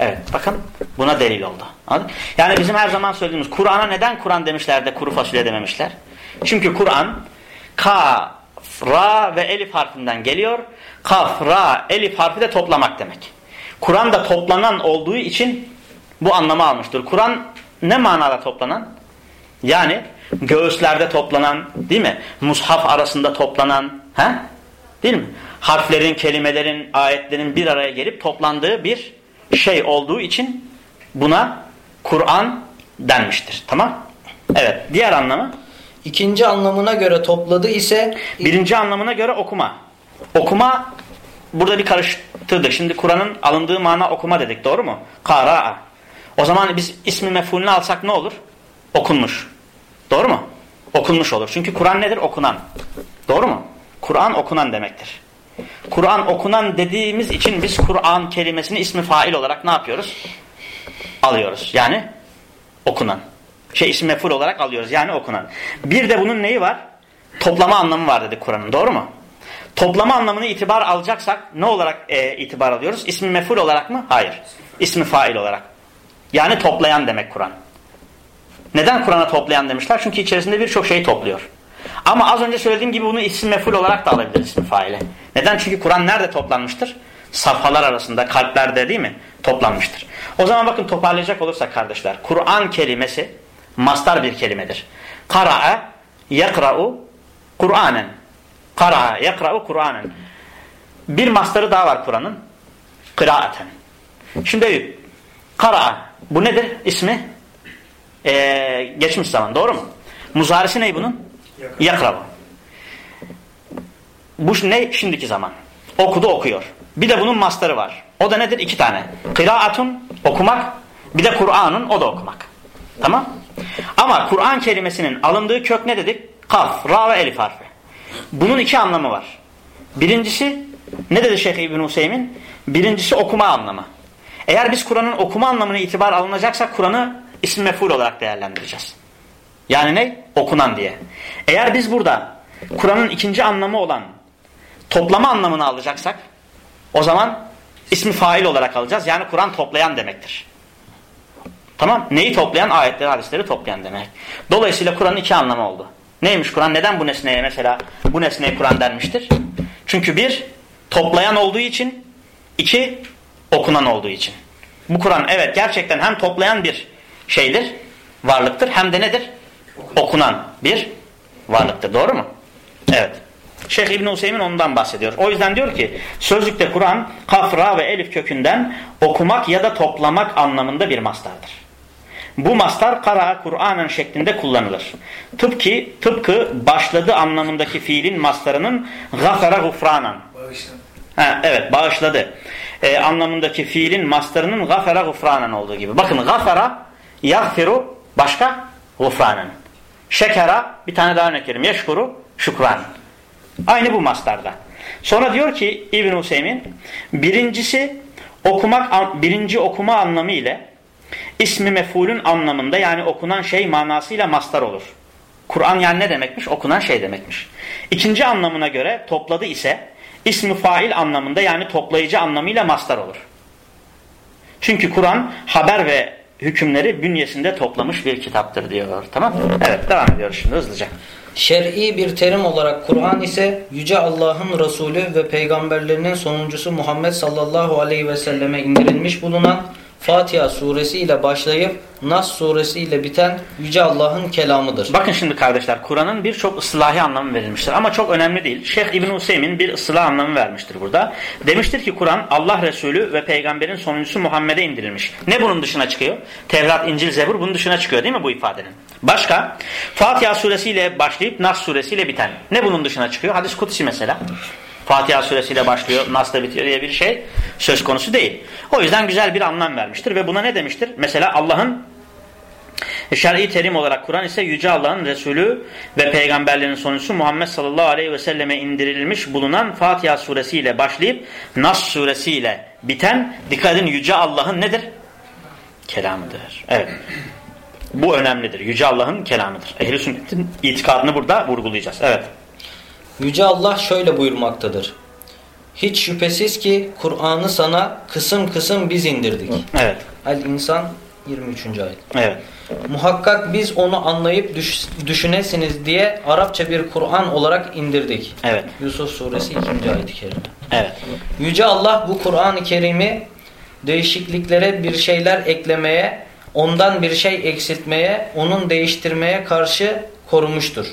Evet bakın buna delil oldu. Anladın? Yani bizim her zaman söylediğimiz Kur'an'a neden Kur'an demişler de kuru fasulye dememişler? Çünkü Kur'an ka, ra ve elif harfinden geliyor. Kaf, ra, elif harfi de toplamak demek. Kur'an da toplanan olduğu için bu anlamı almıştır. Kur'an ne manada toplanan? Yani göğüslerde toplanan, değil mi? Mushaf arasında toplanan, he? Değil mi? Harflerin, kelimelerin, ayetlerin bir araya gelip toplandığı bir şey olduğu için buna Kur'an denmiştir. Tamam? Evet. Diğer anlamı? İkinci anlamına göre topladı ise birinci anlamına göre okuma. Okuma burada bir karıştırdık. Şimdi Kur'an'ın alındığı mana okuma dedik. Doğru mu? Kara'a. O zaman biz ismi mefulünü alsak ne olur? Okunmuş. Doğru mu? Okunmuş olur. Çünkü Kur'an nedir? Okunan. Doğru mu? Kur'an okunan demektir. Kur'an okunan dediğimiz için biz Kur'an kelimesini ismi fail olarak ne yapıyoruz? Alıyoruz. Yani okunan. Şey ismi meful olarak alıyoruz. Yani okunan. Bir de bunun neyi var? Toplama anlamı var dedik Kur'an'ın. Doğru mu? Toplama anlamını itibar alacaksak ne olarak e, itibar alıyoruz? İsmi meful olarak mı? Hayır. İsmi fail olarak. Yani toplayan demek Kur'an. Neden Kur'an'a toplayan demişler? Çünkü içerisinde birçok şey topluyor. Ama az önce söylediğim gibi bunu isim meful olarak da alabiliriz ismi faile. Neden? Çünkü Kur'an nerede toplanmıştır? Safhalar arasında, kalplerde değil mi? Toplanmıştır. O zaman bakın toparlayacak olursak kardeşler. Kur'an kelimesi mastar bir kelimedir. Kara'a yakra'u Kur'anen. Kara'a yakra'u Kur'anen. Bir mastarı daha var Kur'an'ın. Kıraaten. Şimdi kara'a. Bu nedir? İsmi? Ee, geçmiş zaman. Doğru mu? Muzarisi ne bunun? Yakra'u. Bu ne? Şimdiki zaman. Okudu okuyor. Bir de bunun mastarı var. O da nedir? İki tane. Kıraatun okumak. Bir de Kur'an'ın o da okumak. Tamam? Ama Kur'an kelimesinin alındığı kök ne dedik? Kaf, ra ve elif harfi. Bunun iki anlamı var. Birincisi ne dedi Şeyh İbn Hüseyin? Birincisi okuma anlamı. Eğer biz Kur'an'ın okuma anlamını itibar alınacaksak Kur'an'ı isim meful olarak değerlendireceğiz. Yani ne? Okunan diye. Eğer biz burada Kur'an'ın ikinci anlamı olan toplama anlamını alacaksak o zaman ismi fail olarak alacağız. Yani Kur'an toplayan demektir. Tamam. Neyi toplayan? Ayetleri, hadisleri toplayan demek. Dolayısıyla Kur'an'ın iki anlamı oldu. Neymiş Kur'an? Neden bu nesneye mesela bu nesneye Kur'an denmiştir? Çünkü bir, toplayan olduğu için, iki, okunan olduğu için. Bu Kur'an evet gerçekten hem toplayan bir şeydir, varlıktır hem de nedir? Okunan bir varlıktır. Doğru mu? Evet. Şeyh İbn Hüseyin ondan bahsediyor. O yüzden diyor ki sözlükte Kur'an kafra ve elif kökünden okumak ya da toplamak anlamında bir mastardır. Bu mastar kara Kur'an'ın şeklinde kullanılır. Tıpkı, tıpkı başladı anlamındaki fiilin mastarının gafara gufranan. Ha, evet bağışladı. Ee, anlamındaki fiilin mastarının gafara gufranan olduğu gibi. Bakın gafara yagfiru başka gufranan. Şekera bir tane daha örnek verelim. Yeşkuru şükran. Aynı bu mastarda. Sonra diyor ki İbn Hüseyin birincisi okumak birinci okuma anlamı ile ismi mefulün anlamında yani okunan şey manasıyla mastar olur. Kur'an yani ne demekmiş? Okunan şey demekmiş. İkinci anlamına göre topladı ise ismi fail anlamında yani toplayıcı anlamıyla mastar olur. Çünkü Kur'an haber ve hükümleri bünyesinde toplamış bir kitaptır diyor. Tamam Evet devam ediyoruz şimdi hızlıca. Şer'i bir terim olarak Kur'an ise Yüce Allah'ın Resulü ve peygamberlerinin sonuncusu Muhammed sallallahu aleyhi ve selleme indirilmiş bulunan Fatiha suresi ile başlayıp Nas suresi ile biten Yüce Allah'ın kelamıdır. Bakın şimdi kardeşler Kur'an'ın birçok ıslahi anlamı verilmiştir ama çok önemli değil. Şeyh İbn Hüseyin bir ıslah anlamı vermiştir burada. Demiştir ki Kur'an Allah Resulü ve peygamberin sonuncusu Muhammed'e indirilmiş. Ne bunun dışına çıkıyor? Tevrat, İncil, Zebur bunun dışına çıkıyor değil mi bu ifadenin? Başka? Fatiha suresiyle başlayıp Nas suresiyle biten. Ne bunun dışına çıkıyor? Hadis kutsi mesela. Fatiha suresiyle başlıyor, Nas'la bitiyor diye bir şey söz konusu değil. O yüzden güzel bir anlam vermiştir ve buna ne demiştir? Mesela Allah'ın şer'i terim olarak Kur'an ise Yüce Allah'ın Resulü ve peygamberlerin sonuncusu Muhammed sallallahu aleyhi ve selleme indirilmiş bulunan Fatiha suresiyle başlayıp Nas suresiyle biten dikkat edin Yüce Allah'ın nedir? Kelamıdır. Evet. Bu önemlidir. Yüce Allah'ın kelamıdır. Ehl-i sünnetin itikadını burada vurgulayacağız. Evet. Yüce Allah şöyle buyurmaktadır. Hiç şüphesiz ki Kur'an'ı sana kısım kısım biz indirdik. Evet. El-İnsan 23. ayet. Evet. Muhakkak biz onu anlayıp düş düşünesiniz diye Arapça bir Kur'an olarak indirdik. Evet. Yusuf suresi 2. ayet-i kerime. Evet. Yüce Allah bu Kur'an-ı Kerim'i değişikliklere bir şeyler eklemeye, ondan bir şey eksiltmeye, onun değiştirmeye karşı korumuştur.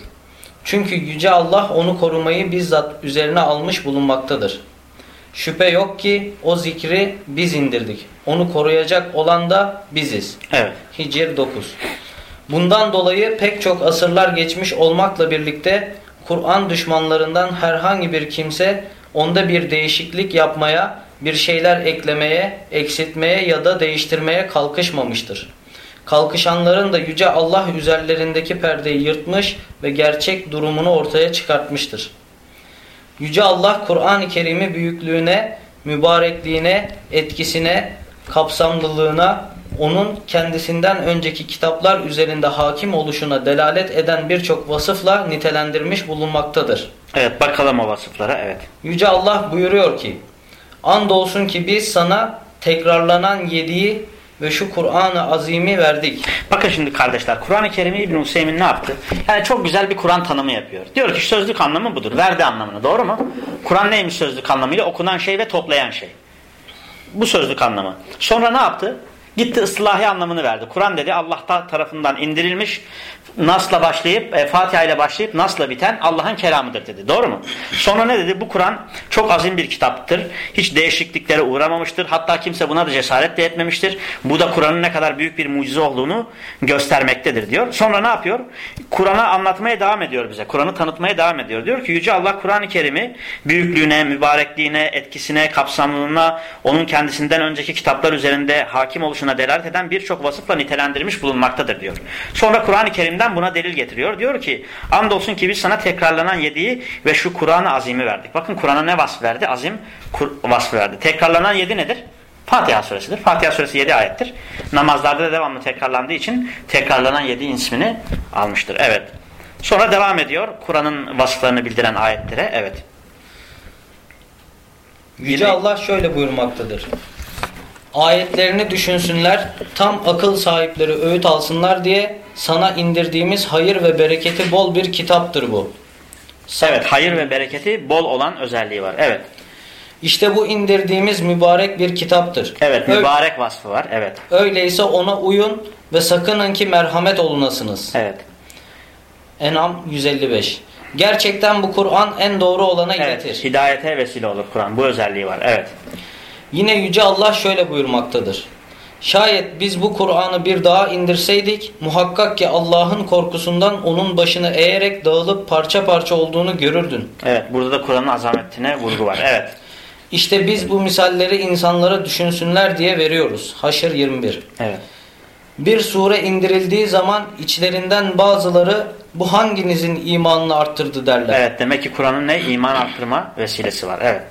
Çünkü Yüce Allah onu korumayı bizzat üzerine almış bulunmaktadır. Şüphe yok ki o zikri biz indirdik. Onu koruyacak olan da biziz. Evet. Hicr 9 Bundan dolayı pek çok asırlar geçmiş olmakla birlikte Kur'an düşmanlarından herhangi bir kimse onda bir değişiklik yapmaya, bir şeyler eklemeye, eksiltmeye ya da değiştirmeye kalkışmamıştır. Kalkışanların da Yüce Allah üzerlerindeki perdeyi yırtmış ve gerçek durumunu ortaya çıkartmıştır. Yüce Allah Kur'an-ı Kerim'i büyüklüğüne, mübarekliğine, etkisine, kapsamlılığına, onun kendisinden önceki kitaplar üzerinde hakim oluşuna delalet eden birçok vasıfla nitelendirmiş bulunmaktadır. Evet bakalım o vasıflara evet. Yüce Allah buyuruyor ki, Andolsun ki biz sana tekrarlanan yediği ve şu Kur'an-ı Azim'i verdik. Bakın şimdi kardeşler Kur'an-ı Kerim'i İbn Hüseyin ne yaptı? Yani çok güzel bir Kur'an tanımı yapıyor. Diyor ki sözlük anlamı budur. Verdi anlamını doğru mu? Kur'an neymiş sözlük anlamıyla? Okunan şey ve toplayan şey. Bu sözlük anlamı. Sonra ne yaptı? Gitti ıslahi anlamını verdi. Kur'an dedi Allah tarafından indirilmiş Nas'la başlayıp e, Fatiha ile başlayıp Nas'la biten Allah'ın kelamıdır dedi. Doğru mu? Sonra ne dedi? Bu Kur'an çok azim bir kitaptır. Hiç değişikliklere uğramamıştır. Hatta kimse buna da cesaret de etmemiştir. Bu da Kur'an'ın ne kadar büyük bir mucize olduğunu göstermektedir diyor. Sonra ne yapıyor? Kur'an'ı anlatmaya devam ediyor bize. Kur'an'ı tanıtmaya devam ediyor. Diyor ki Yüce Allah Kur'an-ı Kerim'i büyüklüğüne, mübarekliğine, etkisine, kapsamlılığına, onun kendisinden önceki kitaplar üzerinde hakim oluşuna delalet eden birçok vasıfla nitelendirmiş bulunmaktadır diyor. Sonra Kur'an-ı Kerim'de ayetinden buna delil getiriyor. Diyor ki andolsun ki biz sana tekrarlanan yediği ve şu Kur'an-ı Azim'i verdik. Bakın Kur'an'a ne vasf verdi? Azim vasf verdi. Tekrarlanan yedi nedir? Fatiha suresidir. Fatiha suresi yedi ayettir. Namazlarda da devamlı tekrarlandığı için tekrarlanan yedi ismini almıştır. Evet. Sonra devam ediyor Kur'an'ın vasıflarını bildiren ayetlere. Evet. Yüce Allah şöyle buyurmaktadır. Ayetlerini düşünsünler, tam akıl sahipleri öğüt alsınlar diye sana indirdiğimiz hayır ve bereketi bol bir kitaptır bu. Evet hayır ve bereketi bol olan özelliği var. Evet. İşte bu indirdiğimiz mübarek bir kitaptır. Evet mübarek vasfı var. Evet. Öyleyse ona uyun ve sakının ki merhamet olunasınız. Evet. En'am 155. Gerçekten bu Kur'an en doğru olana Evet. iletir. Hidayete vesile olur Kur'an. Bu özelliği var. Evet. Yine Yüce Allah şöyle buyurmaktadır. Şayet biz bu Kur'an'ı bir daha indirseydik muhakkak ki Allah'ın korkusundan onun başını eğerek dağılıp parça parça olduğunu görürdün. Evet. Burada da Kur'an'ın azametine vurgu var. Evet. İşte biz bu misalleri insanlara düşünsünler diye veriyoruz. Haşr 21. Evet. Bir sure indirildiği zaman içlerinden bazıları bu hanginizin imanını arttırdı derler. Evet. Demek ki Kur'an'ın ne? İman arttırma vesilesi var. Evet.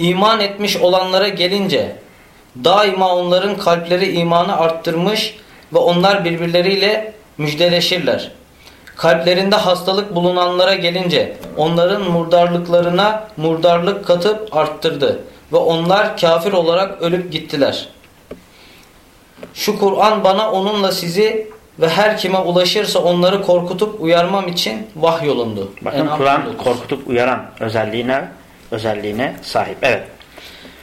İman etmiş olanlara gelince daima onların kalpleri imanı arttırmış ve onlar birbirleriyle müjdeleşirler. Kalplerinde hastalık bulunanlara gelince onların murdarlıklarına murdarlık katıp arttırdı ve onlar kafir olarak ölüp gittiler. Şu Kur'an bana onunla sizi ve her kime ulaşırsa onları korkutup uyarmam için vahyolundu. Bakın Kur'an 19. korkutup uyaran özelliğine özelliğine sahip. Evet.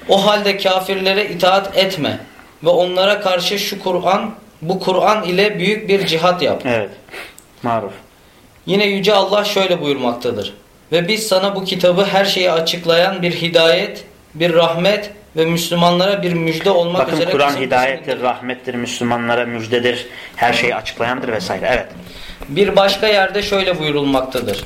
O halde kafirlere itaat etme ve onlara karşı şu Kur'an, bu Kur'an ile büyük bir cihat yap. Evet. Maruf. Yine Yüce Allah şöyle buyurmaktadır. Ve biz sana bu kitabı her şeyi açıklayan bir hidayet, bir rahmet ve Müslümanlara bir müjde olmak Bakın üzere Kur'an kısa hidayettir, rahmettir, Müslümanlara müjdedir, her şeyi açıklayandır vesaire. Evet. Bir başka yerde şöyle buyurulmaktadır.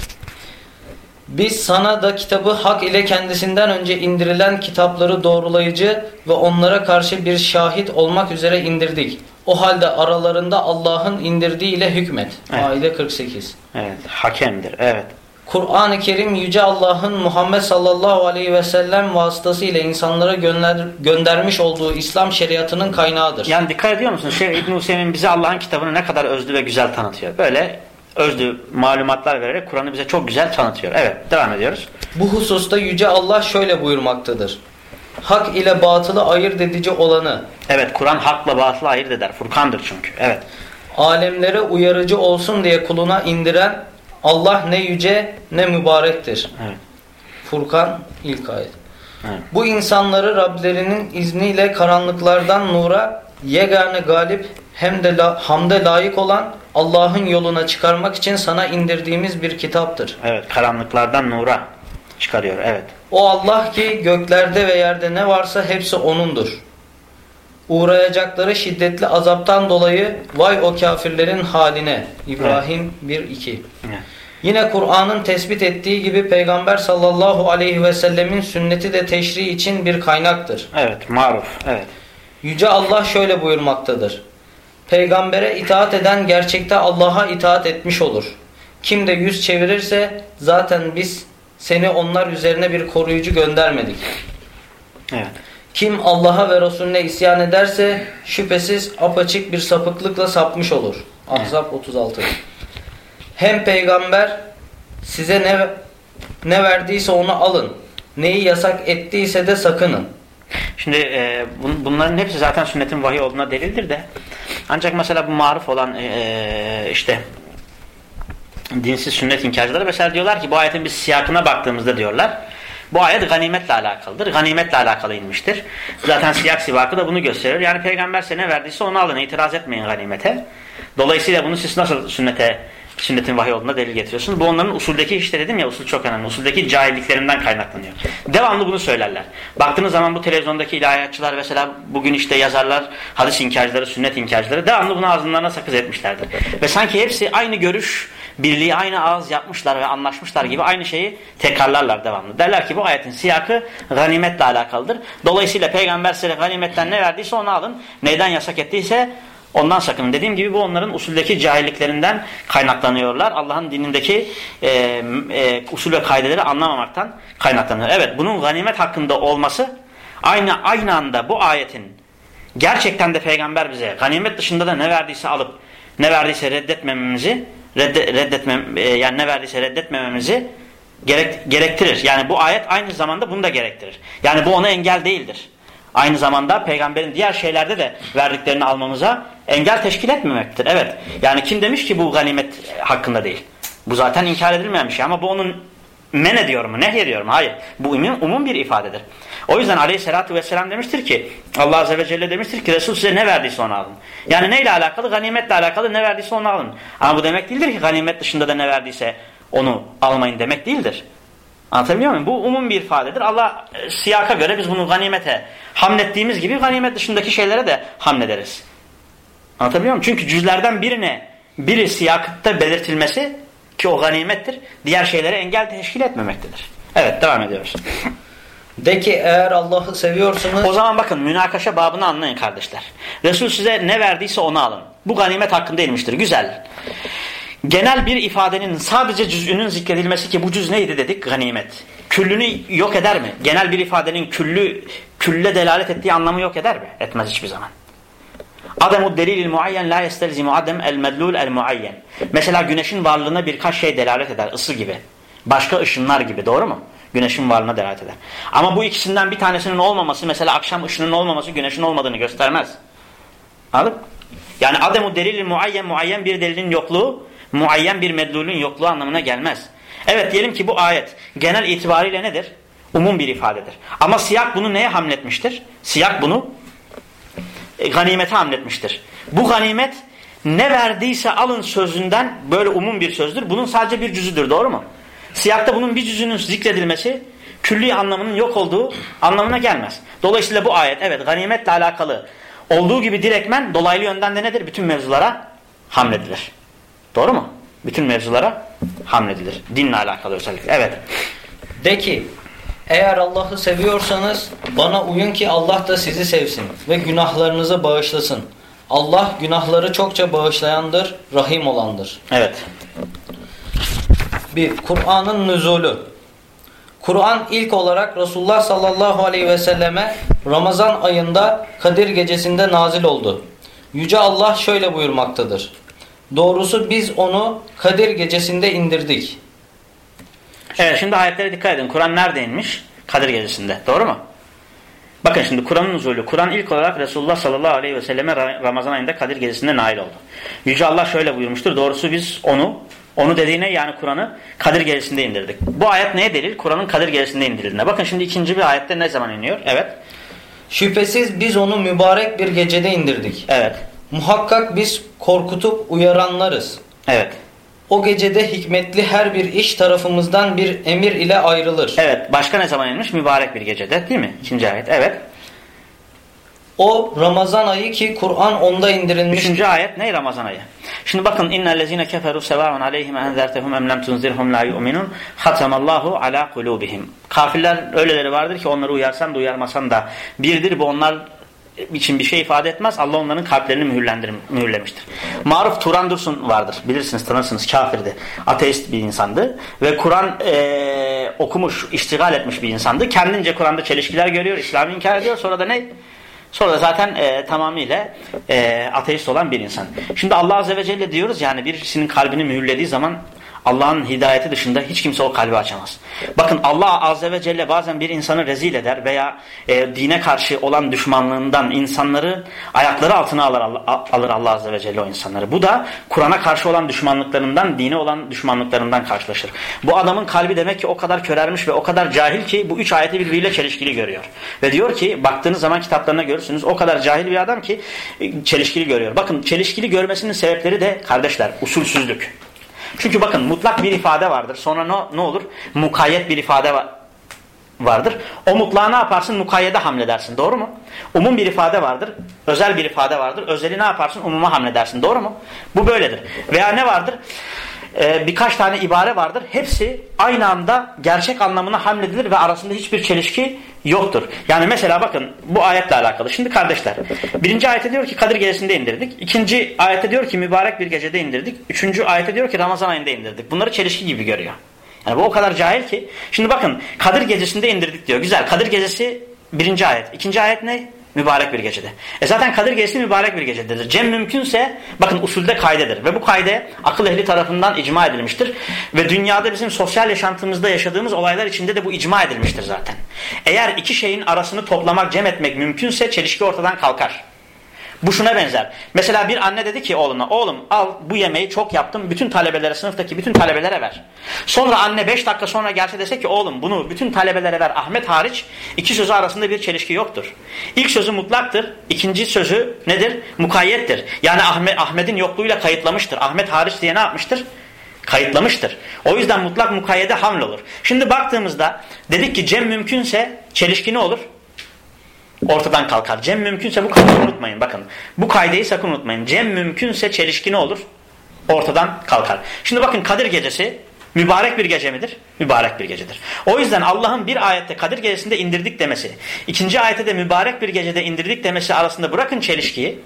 Biz sana da kitabı hak ile kendisinden önce indirilen kitapları doğrulayıcı ve onlara karşı bir şahit olmak üzere indirdik. O halde aralarında Allah'ın indirdiği ile hükmet. Evet. Aile 48. Evet. Hakemdir. Evet. Kur'an-ı Kerim Yüce Allah'ın Muhammed sallallahu aleyhi ve sellem vasıtasıyla insanlara gönder, göndermiş olduğu İslam şeriatının kaynağıdır. Yani dikkat ediyor musunuz? Şeyh İbn Hüseyin bize Allah'ın kitabını ne kadar özlü ve güzel tanıtıyor. Böyle özlü malumatlar vererek Kur'an'ı bize çok güzel tanıtıyor. Evet. Devam ediyoruz. Bu hususta Yüce Allah şöyle buyurmaktadır. Hak ile batılı ayırt edici olanı, Evet. Kur'an hakla batılı ayırt eder. Furkandır çünkü. Evet. alemlere uyarıcı olsun diye kuluna indiren Allah ne yüce ne mübarektir. Evet. Furkan ilk ayet. Evet. Bu insanları Rablerinin izniyle karanlıklardan nura yegane galip hem de la, hamde layık olan Allah'ın yoluna çıkarmak için sana indirdiğimiz bir kitaptır. Evet. Karanlıklardan nura çıkarıyor. Evet. O Allah ki göklerde ve yerde ne varsa hepsi O'nundur. Uğrayacakları şiddetli azaptan dolayı vay o kafirlerin haline. İbrahim 1-2 Evet. Yine Kur'an'ın tespit ettiği gibi Peygamber sallallahu aleyhi ve sellemin sünneti de teşri için bir kaynaktır. Evet. Maruf. Evet. Yüce Allah şöyle buyurmaktadır. Peygambere itaat eden gerçekte Allah'a itaat etmiş olur. Kim de yüz çevirirse zaten biz seni onlar üzerine bir koruyucu göndermedik. Evet. Kim Allah'a ve Resulüne isyan ederse şüphesiz apaçık bir sapıklıkla sapmış olur. Ahzab 36 Hem peygamber size ne ne verdiyse onu alın. Neyi yasak ettiyse de sakının. Şimdi e, bun- bunların hepsi zaten sünnetin vahiy olduğuna delildir de ancak mesela bu maruf olan e, işte dinsiz sünnet inkarcıları mesela diyorlar ki bu ayetin biz siyakına baktığımızda diyorlar bu ayet ganimetle alakalıdır. Ganimetle alakalı inmiştir. Zaten siyak sivakı da bunu gösteriyor. Yani peygamber size ne verdiyse onu alın. itiraz etmeyin ganimete. Dolayısıyla bunu siz nasıl sünnete sünnetin vahiy olduğuna delil getiriyorsunuz. Bu onların usuldeki işte dedim ya usul çok önemli. Usuldeki cahilliklerinden kaynaklanıyor. Devamlı bunu söylerler. Baktığınız zaman bu televizyondaki ilahiyatçılar mesela bugün işte yazarlar, hadis inkarcıları, sünnet inkarcıları devamlı bunu ağzınlarına sakız etmişlerdir. Ve sanki hepsi aynı görüş, birliği aynı ağız yapmışlar ve anlaşmışlar gibi aynı şeyi tekrarlarlar devamlı. Derler ki bu ayetin siyakı ganimetle alakalıdır. Dolayısıyla peygamber size ganimetten ne verdiyse onu alın. Neyden yasak ettiyse Ondan sakının. Dediğim gibi bu onların usuldeki cahilliklerinden kaynaklanıyorlar. Allah'ın dinindeki e, e, usul ve kaideleri anlamamaktan kaynaklanıyor. Evet bunun ganimet hakkında olması aynı aynı anda bu ayetin gerçekten de peygamber bize ganimet dışında da ne verdiyse alıp ne verdiyse reddetmememizi redde, reddetmem e, yani ne verdiyse reddetmememizi Gerek, gerektirir. Yani bu ayet aynı zamanda bunu da gerektirir. Yani bu ona engel değildir. Aynı zamanda peygamberin diğer şeylerde de verdiklerini almamıza engel teşkil etmemektir. Evet. Yani kim demiş ki bu ganimet hakkında değil. Bu zaten inkar edilmeyen bir şey ama bu onun men ediyor mu, nehy ediyor mu? Hayır. Bu umum, umum bir ifadedir. O yüzden aleyhissalatü vesselam demiştir ki Allah azze ve celle demiştir ki Resul size ne verdiyse onu alın. Yani neyle alakalı? Ganimetle alakalı ne verdiyse onu alın. Ama bu demek değildir ki ganimet dışında da ne verdiyse onu almayın demek değildir. Anlatabiliyor muyum? Bu umum bir ifadedir. Allah e, siyaka göre biz bunu ganimete hamlettiğimiz gibi ganimet dışındaki şeylere de hamlederiz. Anlatabiliyor muyum? Çünkü cüzlerden birine biri siyakta belirtilmesi ki o ganimettir. Diğer şeylere engel teşkil etmemektedir. Evet devam ediyoruz. De ki eğer Allah'ı seviyorsanız... O zaman bakın münakaşa babını anlayın kardeşler. Resul size ne verdiyse onu alın. Bu ganimet hakkında inmiştir. Güzel. Genel bir ifadenin sadece cüz'ünün zikredilmesi ki bu cüz neydi dedik? Ganimet. Küllünü yok eder mi? Genel bir ifadenin küllü, külle delalet ettiği anlamı yok eder mi? Etmez hiçbir zaman. Ademu delilil muayyen la yestelzimu adem el medlul el muayyen. Mesela güneşin varlığına birkaç şey delalet eder. Isı gibi. Başka ışınlar gibi. Doğru mu? Güneşin varlığına delalet eder. Ama bu ikisinden bir tanesinin olmaması mesela akşam ışının olmaması güneşin olmadığını göstermez. Anladın Yani ademu delilil muayyen muayyen bir delilin yokluğu muayyen bir medlulün yokluğu anlamına gelmez. Evet diyelim ki bu ayet genel itibariyle nedir? Umum bir ifadedir. Ama siyak bunu neye hamletmiştir? Siyak bunu e, ganimete hamletmiştir. Bu ganimet ne verdiyse alın sözünden böyle umum bir sözdür. Bunun sadece bir cüzüdür doğru mu? Siyakta bunun bir cüzünün zikredilmesi külli anlamının yok olduğu anlamına gelmez. Dolayısıyla bu ayet evet ganimetle alakalı olduğu gibi direkmen dolaylı yönden de nedir? Bütün mevzulara hamledilir. Doğru mu? Bütün mevzulara hamledilir. Dinle alakalı özellikle. Evet. De ki eğer Allah'ı seviyorsanız bana uyun ki Allah da sizi sevsin ve günahlarınızı bağışlasın. Allah günahları çokça bağışlayandır, rahim olandır. Evet. Bir, Kur'an'ın nüzulü. Kur'an ilk olarak Resulullah sallallahu aleyhi ve selleme Ramazan ayında Kadir gecesinde nazil oldu. Yüce Allah şöyle buyurmaktadır. Doğrusu biz onu Kadir gecesinde indirdik. Evet şimdi ayetlere dikkat edin. Kur'an nerede inmiş? Kadir gecesinde. Doğru mu? Bakın şimdi Kur'an'ın usulü. Kur'an ilk olarak Resulullah sallallahu aleyhi ve selleme Ramazan ayında Kadir gecesinde nail oldu. Yüce Allah şöyle buyurmuştur. Doğrusu biz onu, onu dediğine yani Kur'an'ı Kadir gecesinde indirdik. Bu ayet neye delil? Kur'an'ın Kadir gecesinde indirildiğine. Bakın şimdi ikinci bir ayette ne zaman iniyor? Evet. Şüphesiz biz onu mübarek bir gecede indirdik. Evet. Muhakkak biz korkutup uyaranlarız. Evet. O gecede hikmetli her bir iş tarafımızdan bir emir ile ayrılır. Evet. Başka ne zaman inmiş? Mübarek bir gecede değil mi? İkinci ayet. Evet. O Ramazan ayı ki Kur'an onda indirilmiş. Üçüncü ayet ne Ramazan ayı? Şimdi bakın innellezine keferu sevaun aleyhim enzertehum em lem tunzirhum la yu'minun hatamallahu ala kulubihim. Kafirler öyleleri vardır ki onları uyarsan da uyarmasan da birdir bu onlar için bir şey ifade etmez. Allah onların kalplerini mühürlemiştir. Maruf Turan Dursun vardır. Bilirsiniz, tanırsınız. Kafirdi. Ateist bir insandı. Ve Kur'an e, okumuş, iştigal etmiş bir insandı. Kendince Kur'an'da çelişkiler görüyor, İslam'ı inkar ediyor. Sonra da ne? Sonra da zaten e, tamamıyla e, ateist olan bir insan. Şimdi Allah Azze ve Celle diyoruz yani birisinin kalbini mühürlediği zaman Allah'ın hidayeti dışında hiç kimse o kalbi açamaz. Bakın Allah Azze ve Celle bazen bir insanı rezil eder veya e, dine karşı olan düşmanlığından insanları ayakları altına alır, alır Allah Azze ve Celle o insanları. Bu da Kur'an'a karşı olan düşmanlıklarından, dine olan düşmanlıklarından karşılaşır. Bu adamın kalbi demek ki o kadar körermiş ve o kadar cahil ki bu üç ayeti birbiriyle çelişkili görüyor. Ve diyor ki baktığınız zaman kitaplarına görürsünüz o kadar cahil bir adam ki e, çelişkili görüyor. Bakın çelişkili görmesinin sebepleri de kardeşler usulsüzlük. Çünkü bakın mutlak bir ifade vardır. Sonra ne, ne olur? Mukayyet bir ifade var vardır. O mutlağa ne yaparsın? Mukayyede hamledersin. Doğru mu? Umum bir ifade vardır. Özel bir ifade vardır. Özeli ne yaparsın? Umuma hamledersin. Doğru mu? Bu böyledir. Veya ne vardır? Ee, birkaç tane ibare vardır. Hepsi aynı anda gerçek anlamına hamledilir ve arasında hiçbir çelişki yoktur. Yani mesela bakın bu ayetle alakalı. Şimdi kardeşler birinci ayette diyor ki Kadir gecesinde indirdik. İkinci ayette diyor ki mübarek bir gecede indirdik. Üçüncü ayette diyor ki Ramazan ayında indirdik. Bunları çelişki gibi görüyor. Yani bu o kadar cahil ki. Şimdi bakın Kadir gecesinde indirdik diyor. Güzel. Kadir gecesi birinci ayet. İkinci ayet ne? Mübarek bir gecede. E zaten Kadir Gecesi mübarek bir gecededir. Cem mümkünse bakın usulde kaydedir. Ve bu kayde akıl ehli tarafından icma edilmiştir. Ve dünyada bizim sosyal yaşantımızda yaşadığımız olaylar içinde de bu icma edilmiştir zaten. Eğer iki şeyin arasını toplamak, cem etmek mümkünse çelişki ortadan kalkar. Bu şuna benzer. Mesela bir anne dedi ki oğluna oğlum al bu yemeği çok yaptım bütün talebelere sınıftaki bütün talebelere ver. Sonra anne 5 dakika sonra gelse dese ki oğlum bunu bütün talebelere ver Ahmet hariç iki sözü arasında bir çelişki yoktur. İlk sözü mutlaktır. ikinci sözü nedir? Mukayyettir. Yani Ahmet Ahmet'in yokluğuyla kayıtlamıştır. Ahmet hariç diye ne yapmıştır? Kayıtlamıştır. O yüzden mutlak mukayyede hamle olur. Şimdi baktığımızda dedik ki cem mümkünse çelişki ne olur? Ortadan kalkar. Cem mümkünse bu kaydı unutmayın. Bakın bu kaydeyi sakın unutmayın. Cem mümkünse çelişki ne olur? Ortadan kalkar. Şimdi bakın Kadir gecesi mübarek bir gece midir? Mübarek bir gecedir. O yüzden Allah'ın bir ayette Kadir gecesinde indirdik demesi, ikinci ayette de mübarek bir gecede indirdik demesi arasında bırakın çelişkiyi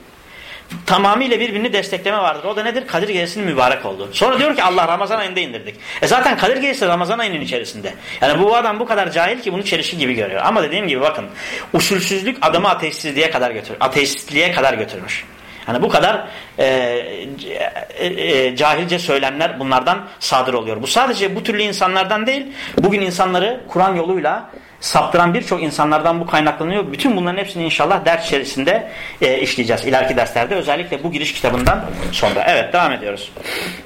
tamamıyla birbirini destekleme vardır. O da nedir? Kadir Gecesi'nin mübarek olduğu. Sonra diyor ki Allah Ramazan ayında indirdik. E zaten Kadir Gecesi Ramazan ayının içerisinde. Yani bu adam bu kadar cahil ki bunu çelişki gibi görüyor. Ama dediğim gibi bakın usulsüzlük adamı ateistsizliğe kadar götürür. Ateistliğe kadar götürmüş. Yani bu kadar e, e, e, cahilce söylemler bunlardan sadır oluyor. Bu sadece bu türlü insanlardan değil, bugün insanları Kur'an yoluyla saptıran birçok insanlardan bu kaynaklanıyor. Bütün bunların hepsini inşallah ders içerisinde e, işleyeceğiz. İleriki derslerde özellikle bu giriş kitabından sonra. Evet devam ediyoruz.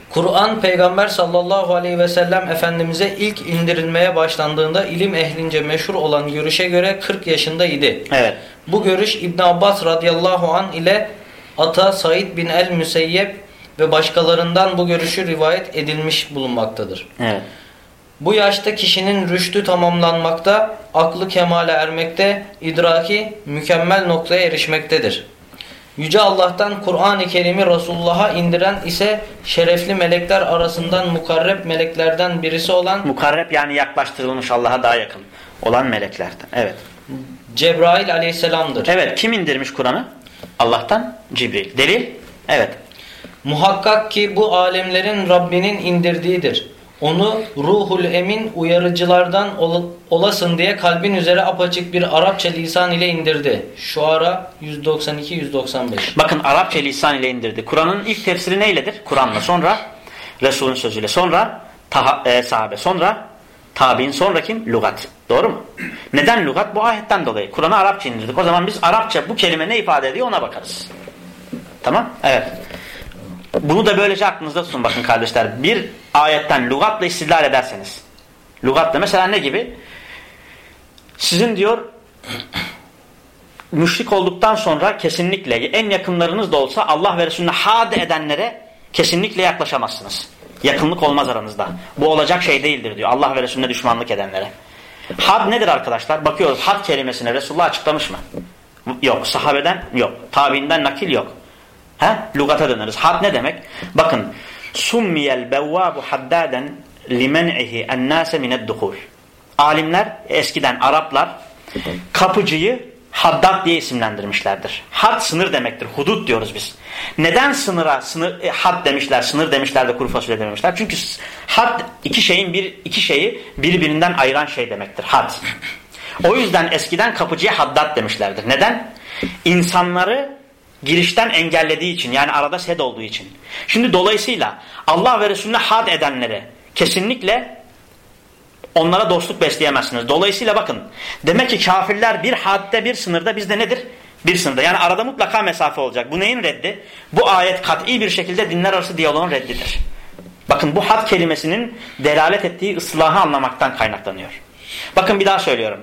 Kur'an peygamber sallallahu aleyhi ve sellem efendimize ilk indirilmeye başlandığında ilim ehlince meşhur olan görüşe göre 40 yaşında idi. Evet. Bu görüş İbn Abbas radıyallahu an ile Ata Said bin el Müseyyep ve başkalarından bu görüşü rivayet edilmiş bulunmaktadır. Evet. Bu yaşta kişinin rüştü tamamlanmakta, aklı kemale ermekte, idraki mükemmel noktaya erişmektedir. Yüce Allah'tan Kur'an-ı Kerim'i Resulullah'a indiren ise şerefli melekler arasından mukarreb meleklerden birisi olan Mukarreb yani yaklaştırılmış Allah'a daha yakın olan meleklerden. Evet. Cebrail aleyhisselamdır. Evet kim indirmiş Kur'an'ı? Allah'tan Cibril. Delil? Evet. Muhakkak ki bu alemlerin Rabbinin indirdiğidir. Onu ruhul emin uyarıcılardan ol olasın diye kalbin üzere apaçık bir Arapça lisan ile indirdi. Şu ara 192-195. Bakın Arapça lisan ile indirdi. Kur'an'ın ilk tefsiri neyledir? Kur'an'la. Sonra Resul'ün sözüyle. Sonra taha, e, sahabe. Sonra tabi'in. Sonra kim? Lugat. Doğru mu? Neden lugat? Bu ayetten dolayı. Kur'an'ı Arapça indirdik. O zaman biz Arapça bu kelime ne ifade ediyor ona bakarız. Tamam? Evet. Bunu da böylece aklınızda tutun bakın kardeşler. Bir ayetten lugatla istidlal ederseniz. Lugatla mesela ne gibi? Sizin diyor müşrik olduktan sonra kesinlikle en yakınlarınız da olsa Allah ve Resulüne had edenlere kesinlikle yaklaşamazsınız. Yakınlık olmaz aranızda. Bu olacak şey değildir diyor Allah ve Resulüne düşmanlık edenlere. Had nedir arkadaşlar? Bakıyoruz had kelimesini Resulullah açıklamış mı? Yok. Sahabeden yok. Tabiinden nakil yok. He? Lugata döneriz. Had ne demek? Bakın. Summiyel bevvabu haddaden limen'ihi ennâse minedduhul. Alimler eskiden Araplar kapıcıyı haddad diye isimlendirmişlerdir. Had sınır demektir. Hudut diyoruz biz. Neden sınıra sınır e, had demişler, sınır demişler de kuru fasulye demişler? Çünkü had iki şeyin bir iki şeyi birbirinden ayıran şey demektir. Had. O yüzden eskiden kapıcıya haddad demişlerdir. Neden? İnsanları girişten engellediği için yani arada sed olduğu için. Şimdi dolayısıyla Allah ve Resulüne had edenlere kesinlikle onlara dostluk besleyemezsiniz. Dolayısıyla bakın demek ki kafirler bir hadde bir sınırda bizde nedir? Bir sınırda. Yani arada mutlaka mesafe olacak. Bu neyin reddi? Bu ayet kat'i bir şekilde dinler arası diyaloğun reddidir. Bakın bu had kelimesinin delalet ettiği ıslahı anlamaktan kaynaklanıyor. Bakın bir daha söylüyorum.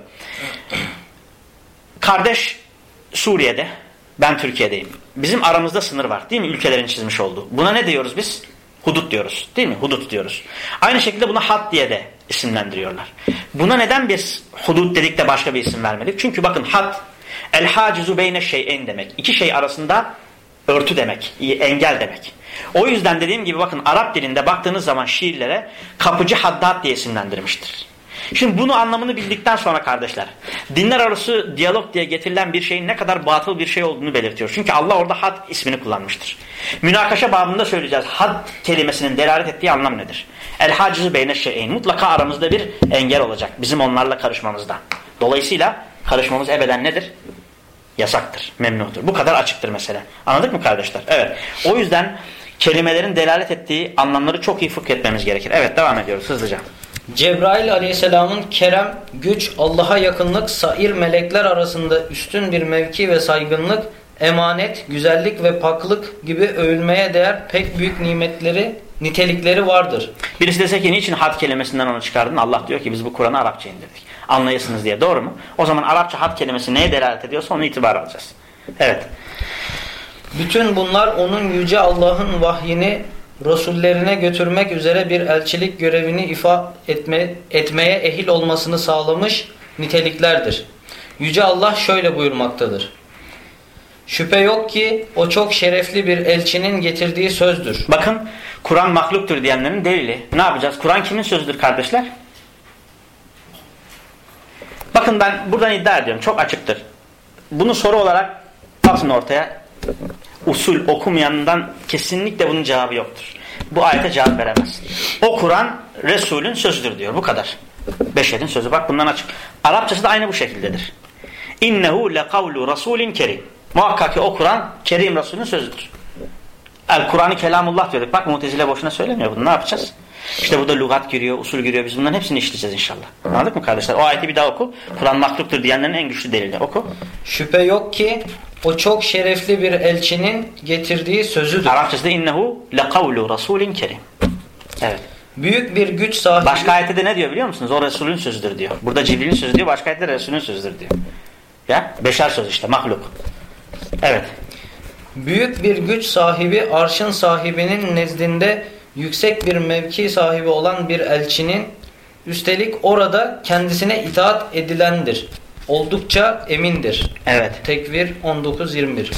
Kardeş Suriye'de ben Türkiye'deyim. Bizim aramızda sınır var değil mi? Ülkelerin çizmiş olduğu. Buna ne diyoruz biz? Hudut diyoruz. Değil mi? Hudut diyoruz. Aynı şekilde buna had diye de isimlendiriyorlar. Buna neden biz hudut dedik de başka bir isim vermedik? Çünkü bakın had el hacizu beyne şey'en demek. İki şey arasında örtü demek. Engel demek. O yüzden dediğim gibi bakın Arap dilinde baktığınız zaman şiirlere kapıcı haddad diye isimlendirmiştir. Şimdi bunu anlamını bildikten sonra kardeşler dinler arası diyalog diye getirilen bir şeyin ne kadar batıl bir şey olduğunu belirtiyor. Çünkü Allah orada had ismini kullanmıştır. Münakaşa babında söyleyeceğiz. Had kelimesinin delalet ettiği anlam nedir? El hacizu beyne şeyin. Mutlaka aramızda bir engel olacak bizim onlarla karışmamızda. Dolayısıyla karışmamız ebeden nedir? Yasaktır, memnudur. Bu kadar açıktır mesela. Anladık mı kardeşler? Evet. O yüzden kelimelerin delalet ettiği anlamları çok iyi fıkh etmemiz gerekir. Evet devam ediyoruz hızlıca. Cebrail aleyhisselamın kerem, güç, Allah'a yakınlık, sair melekler arasında üstün bir mevki ve saygınlık, emanet, güzellik ve paklık gibi övülmeye değer pek büyük nimetleri, nitelikleri vardır. Birisi dese ki niçin had kelimesinden onu çıkardın? Allah diyor ki biz bu Kur'an'ı Arapça indirdik. Anlayasınız diye. Doğru mu? O zaman Arapça had kelimesi neye delalet ediyorsa onu itibar alacağız. Evet. Bütün bunlar onun yüce Allah'ın vahyini Resullerine götürmek üzere bir elçilik görevini ifa etme, etmeye ehil olmasını sağlamış niteliklerdir. Yüce Allah şöyle buyurmaktadır. Şüphe yok ki o çok şerefli bir elçinin getirdiği sözdür. Bakın Kur'an mahluktur diyenlerin delili. Ne yapacağız? Kur'an kimin sözüdür kardeşler? Bakın ben buradan iddia ediyorum. Çok açıktır. Bunu soru olarak atın ortaya. Usul okumayandan kesinlikle bunun cevabı yoktur. Bu ayete cevap veremez. O Kur'an Resul'ün sözüdür diyor. Bu kadar. Beşerin sözü. Bak bundan açık. Arapçası da aynı bu şekildedir. İnnehu le kavlu rasulin kerim. Muhakkak ki o Kur'an Kerim Resul'ün sözüdür. El Kur'an'ı kelamullah diyorduk. Bak Mutezile boşuna söylemiyor bunu. Ne yapacağız? İşte burada lügat giriyor, usul giriyor. Biz bunların hepsini işleyeceğiz inşallah. Anladık mı kardeşler? O ayeti bir daha oku. Kur'an mahluktur diyenlerin en güçlü delili. Oku. Şüphe yok ki o çok şerefli bir elçinin getirdiği sözüdür. Arapçası innehu le kavlu rasulin kerim. Evet. Büyük bir güç sahibi. Başka ayette de ne diyor biliyor musunuz? O Resulün sözüdür diyor. Burada Cibril'in sözü diyor. Başka ayette Resulün sözüdür diyor. Ya beşer söz işte mahluk. Evet. Büyük bir güç sahibi arşın sahibinin nezdinde yüksek bir mevki sahibi olan bir elçinin üstelik orada kendisine itaat edilendir. Oldukça emindir. Evet. Tekvir 19-21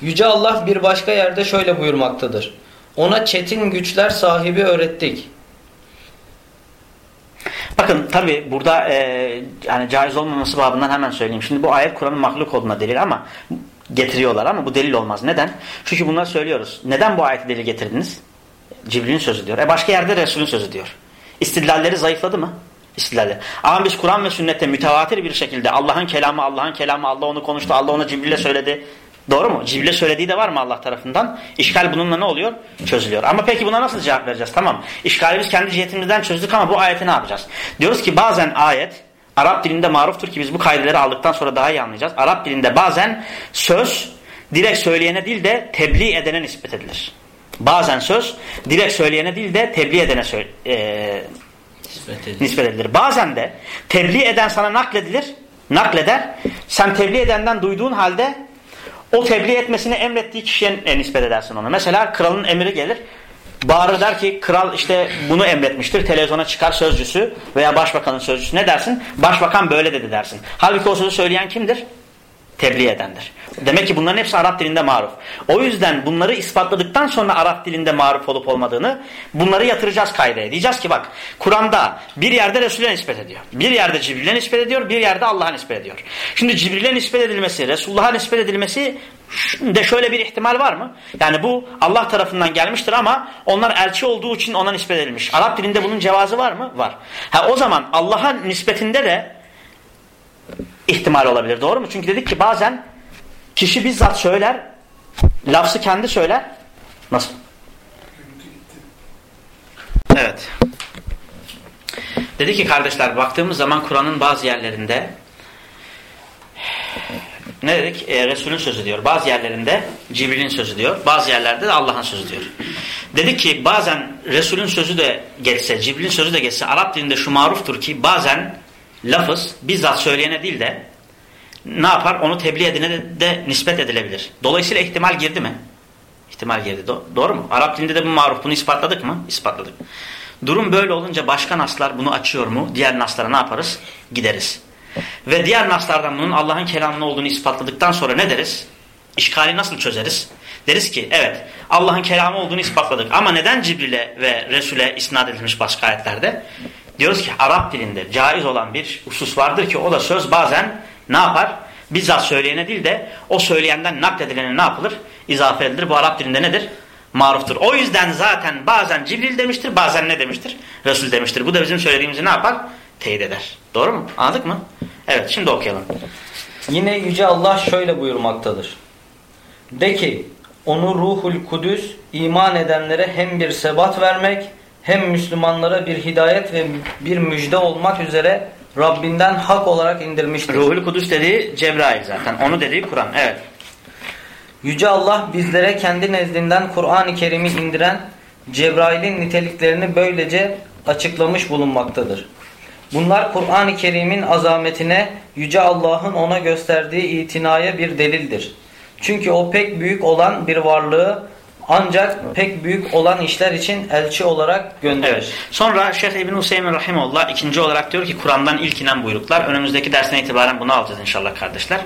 Yüce Allah bir başka yerde şöyle buyurmaktadır. Ona çetin güçler sahibi öğrettik. Bakın tabi burada e, yani caiz olmaması babından hemen söyleyeyim. Şimdi bu ayet Kur'an'ın mahluk olduğuna delil ama getiriyorlar ama bu delil olmaz. Neden? Çünkü bunları söylüyoruz. Neden bu ayeti delil getirdiniz? Cibril'in sözü diyor. E başka yerde Resul'ün sözü diyor. İstidlalleri zayıfladı mı? İstidlalleri. Ama biz Kur'an ve sünnette mütevatir bir şekilde Allah'ın kelamı, Allah'ın kelamı, Allah onu konuştu, Allah ona Cibril'e söyledi. Doğru mu? Cibril'e söylediği de var mı Allah tarafından? İşgal bununla ne oluyor? Çözülüyor. Ama peki buna nasıl cevap vereceğiz? Tamam. İşgali biz kendi cihetimizden çözdük ama bu ayeti ne yapacağız? Diyoruz ki bazen ayet Arap dilinde maruftur ki biz bu kaydeleri aldıktan sonra daha iyi anlayacağız. Arap dilinde bazen söz direkt söyleyene değil de tebliğ edene nispet edilir. Bazen söz direkt söyleyene değil de tebliğ edene e, nispet edilir. Bazen de tebliğ eden sana nakledilir, nakleder. Sen tebliğ edenden duyduğun halde o tebliğ etmesini emrettiği kişiye nispet edersin onu. Mesela kralın emri gelir. Bağırır der ki kral işte bunu emretmiştir. Televizyona çıkar sözcüsü veya başbakanın sözcüsü. Ne dersin? Başbakan böyle dedi dersin. Halbuki o sözü söyleyen kimdir? Tebliğ edendir. Demek ki bunların hepsi Arap dilinde maruf. O yüzden bunları ispatladıktan sonra Arap dilinde maruf olup olmadığını bunları yatıracağız kaydaya. Diyeceğiz ki bak Kur'an'da bir yerde Resul'e nispet ediyor. Bir yerde Cibril'e nispet ediyor. Bir yerde Allah'a nispet ediyor. Şimdi Cibril'e nispet edilmesi, Resulullah'a nispet edilmesi de şöyle bir ihtimal var mı? Yani bu Allah tarafından gelmiştir ama onlar elçi olduğu için ona nispet edilmiş. Arap dilinde bunun cevazı var mı? Var. Ha, o zaman Allah'a nispetinde de ihtimal olabilir. Doğru mu? Çünkü dedik ki bazen kişi bizzat söyler, lafzı kendi söyler. Nasıl? Evet. Dedi ki kardeşler baktığımız zaman Kur'an'ın bazı yerlerinde ne dedik? E, Resul'ün sözü diyor. Bazı yerlerinde Cibril'in sözü diyor. Bazı yerlerde de Allah'ın sözü diyor. Dedik ki bazen Resul'ün sözü de geçse, Cibril'in sözü de geçse Arap dilinde şu maruftur ki bazen lafız bizzat söyleyene değil de ne yapar? Onu tebliğ edine de, de nispet edilebilir. Dolayısıyla ihtimal girdi mi? İhtimal girdi. Do doğru mu? Arap dilinde de bu maruf. Bunu ispatladık mı? İspatladık. Durum böyle olunca başka naslar bunu açıyor mu? Diğer naslara ne yaparız? Gideriz. Ve diğer naslardan bunun Allah'ın kelamının olduğunu ispatladıktan sonra ne deriz? İşgali nasıl çözeriz? Deriz ki evet Allah'ın kelamı olduğunu ispatladık ama neden Cibril'e ve Resul'e isnat edilmiş başka ayetlerde? Diyoruz ki Arap dilinde caiz olan bir husus vardır ki o da söz bazen ne yapar? Bizzat söyleyene değil de o söyleyenden nakledilene ne yapılır? İzafe edilir. Bu Arap dilinde nedir? Maruftur. O yüzden zaten bazen Cibril demiştir bazen ne demiştir? Resul demiştir. Bu da bizim söylediğimizi ne yapar? Teyit eder. Doğru mu? Anladık mı? Evet şimdi okuyalım. Yine Yüce Allah şöyle buyurmaktadır. De ki onu ruhul kudüs iman edenlere hem bir sebat vermek hem Müslümanlara bir hidayet ve bir müjde olmak üzere Rabbinden hak olarak indirmiştir. Ruhul Kudüs dediği Cebrail zaten. Onu dediği Kur'an. Evet. Yüce Allah bizlere kendi nezdinden Kur'an-ı Kerim'i indiren Cebrail'in niteliklerini böylece açıklamış bulunmaktadır. Bunlar Kur'an-ı Kerim'in azametine, Yüce Allah'ın ona gösterdiği itinaya bir delildir. Çünkü o pek büyük olan bir varlığı ancak pek büyük olan işler için elçi olarak gönderir. Evet. Sonra Şeyh İbn Hüseyin Rahimullah ikinci olarak diyor ki Kur'an'dan ilk inen buyruklar. Önümüzdeki dersten itibaren bunu alacağız inşallah kardeşler.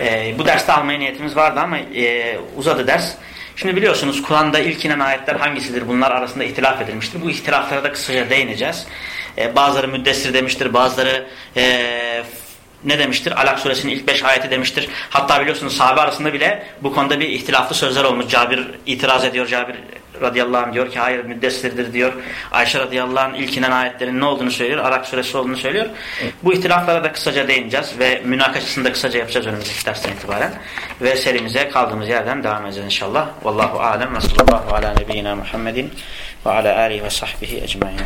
Ee, bu derste almaya niyetimiz vardı ama e, uzadı ders. Şimdi biliyorsunuz Kur'an'da ilk inen ayetler hangisidir? Bunlar arasında ihtilaf edilmiştir. Bu ihtilaflara da kısaca değineceğiz. Ee, bazıları müddessir demiştir, bazıları e, ne demiştir? Alak suresinin ilk beş ayeti demiştir. Hatta biliyorsunuz sahabe arasında bile bu konuda bir ihtilaflı sözler olmuş. Cabir itiraz ediyor. Cabir radıyallahu anh diyor ki hayır müddessirdir diyor. Ayşe radıyallahu anh ilk inen ayetlerin ne olduğunu söylüyor. Alak suresi olduğunu söylüyor. Bu ihtilaflara da kısaca değineceğiz ve münakaşasını da kısaca yapacağız önümüzdeki dersten itibaren. Ve serimize kaldığımız yerden devam edeceğiz inşallah. Vallahu alem ve sallallahu ala nebiyyina Muhammedin ve ala alihi ve sahbihi ecmain.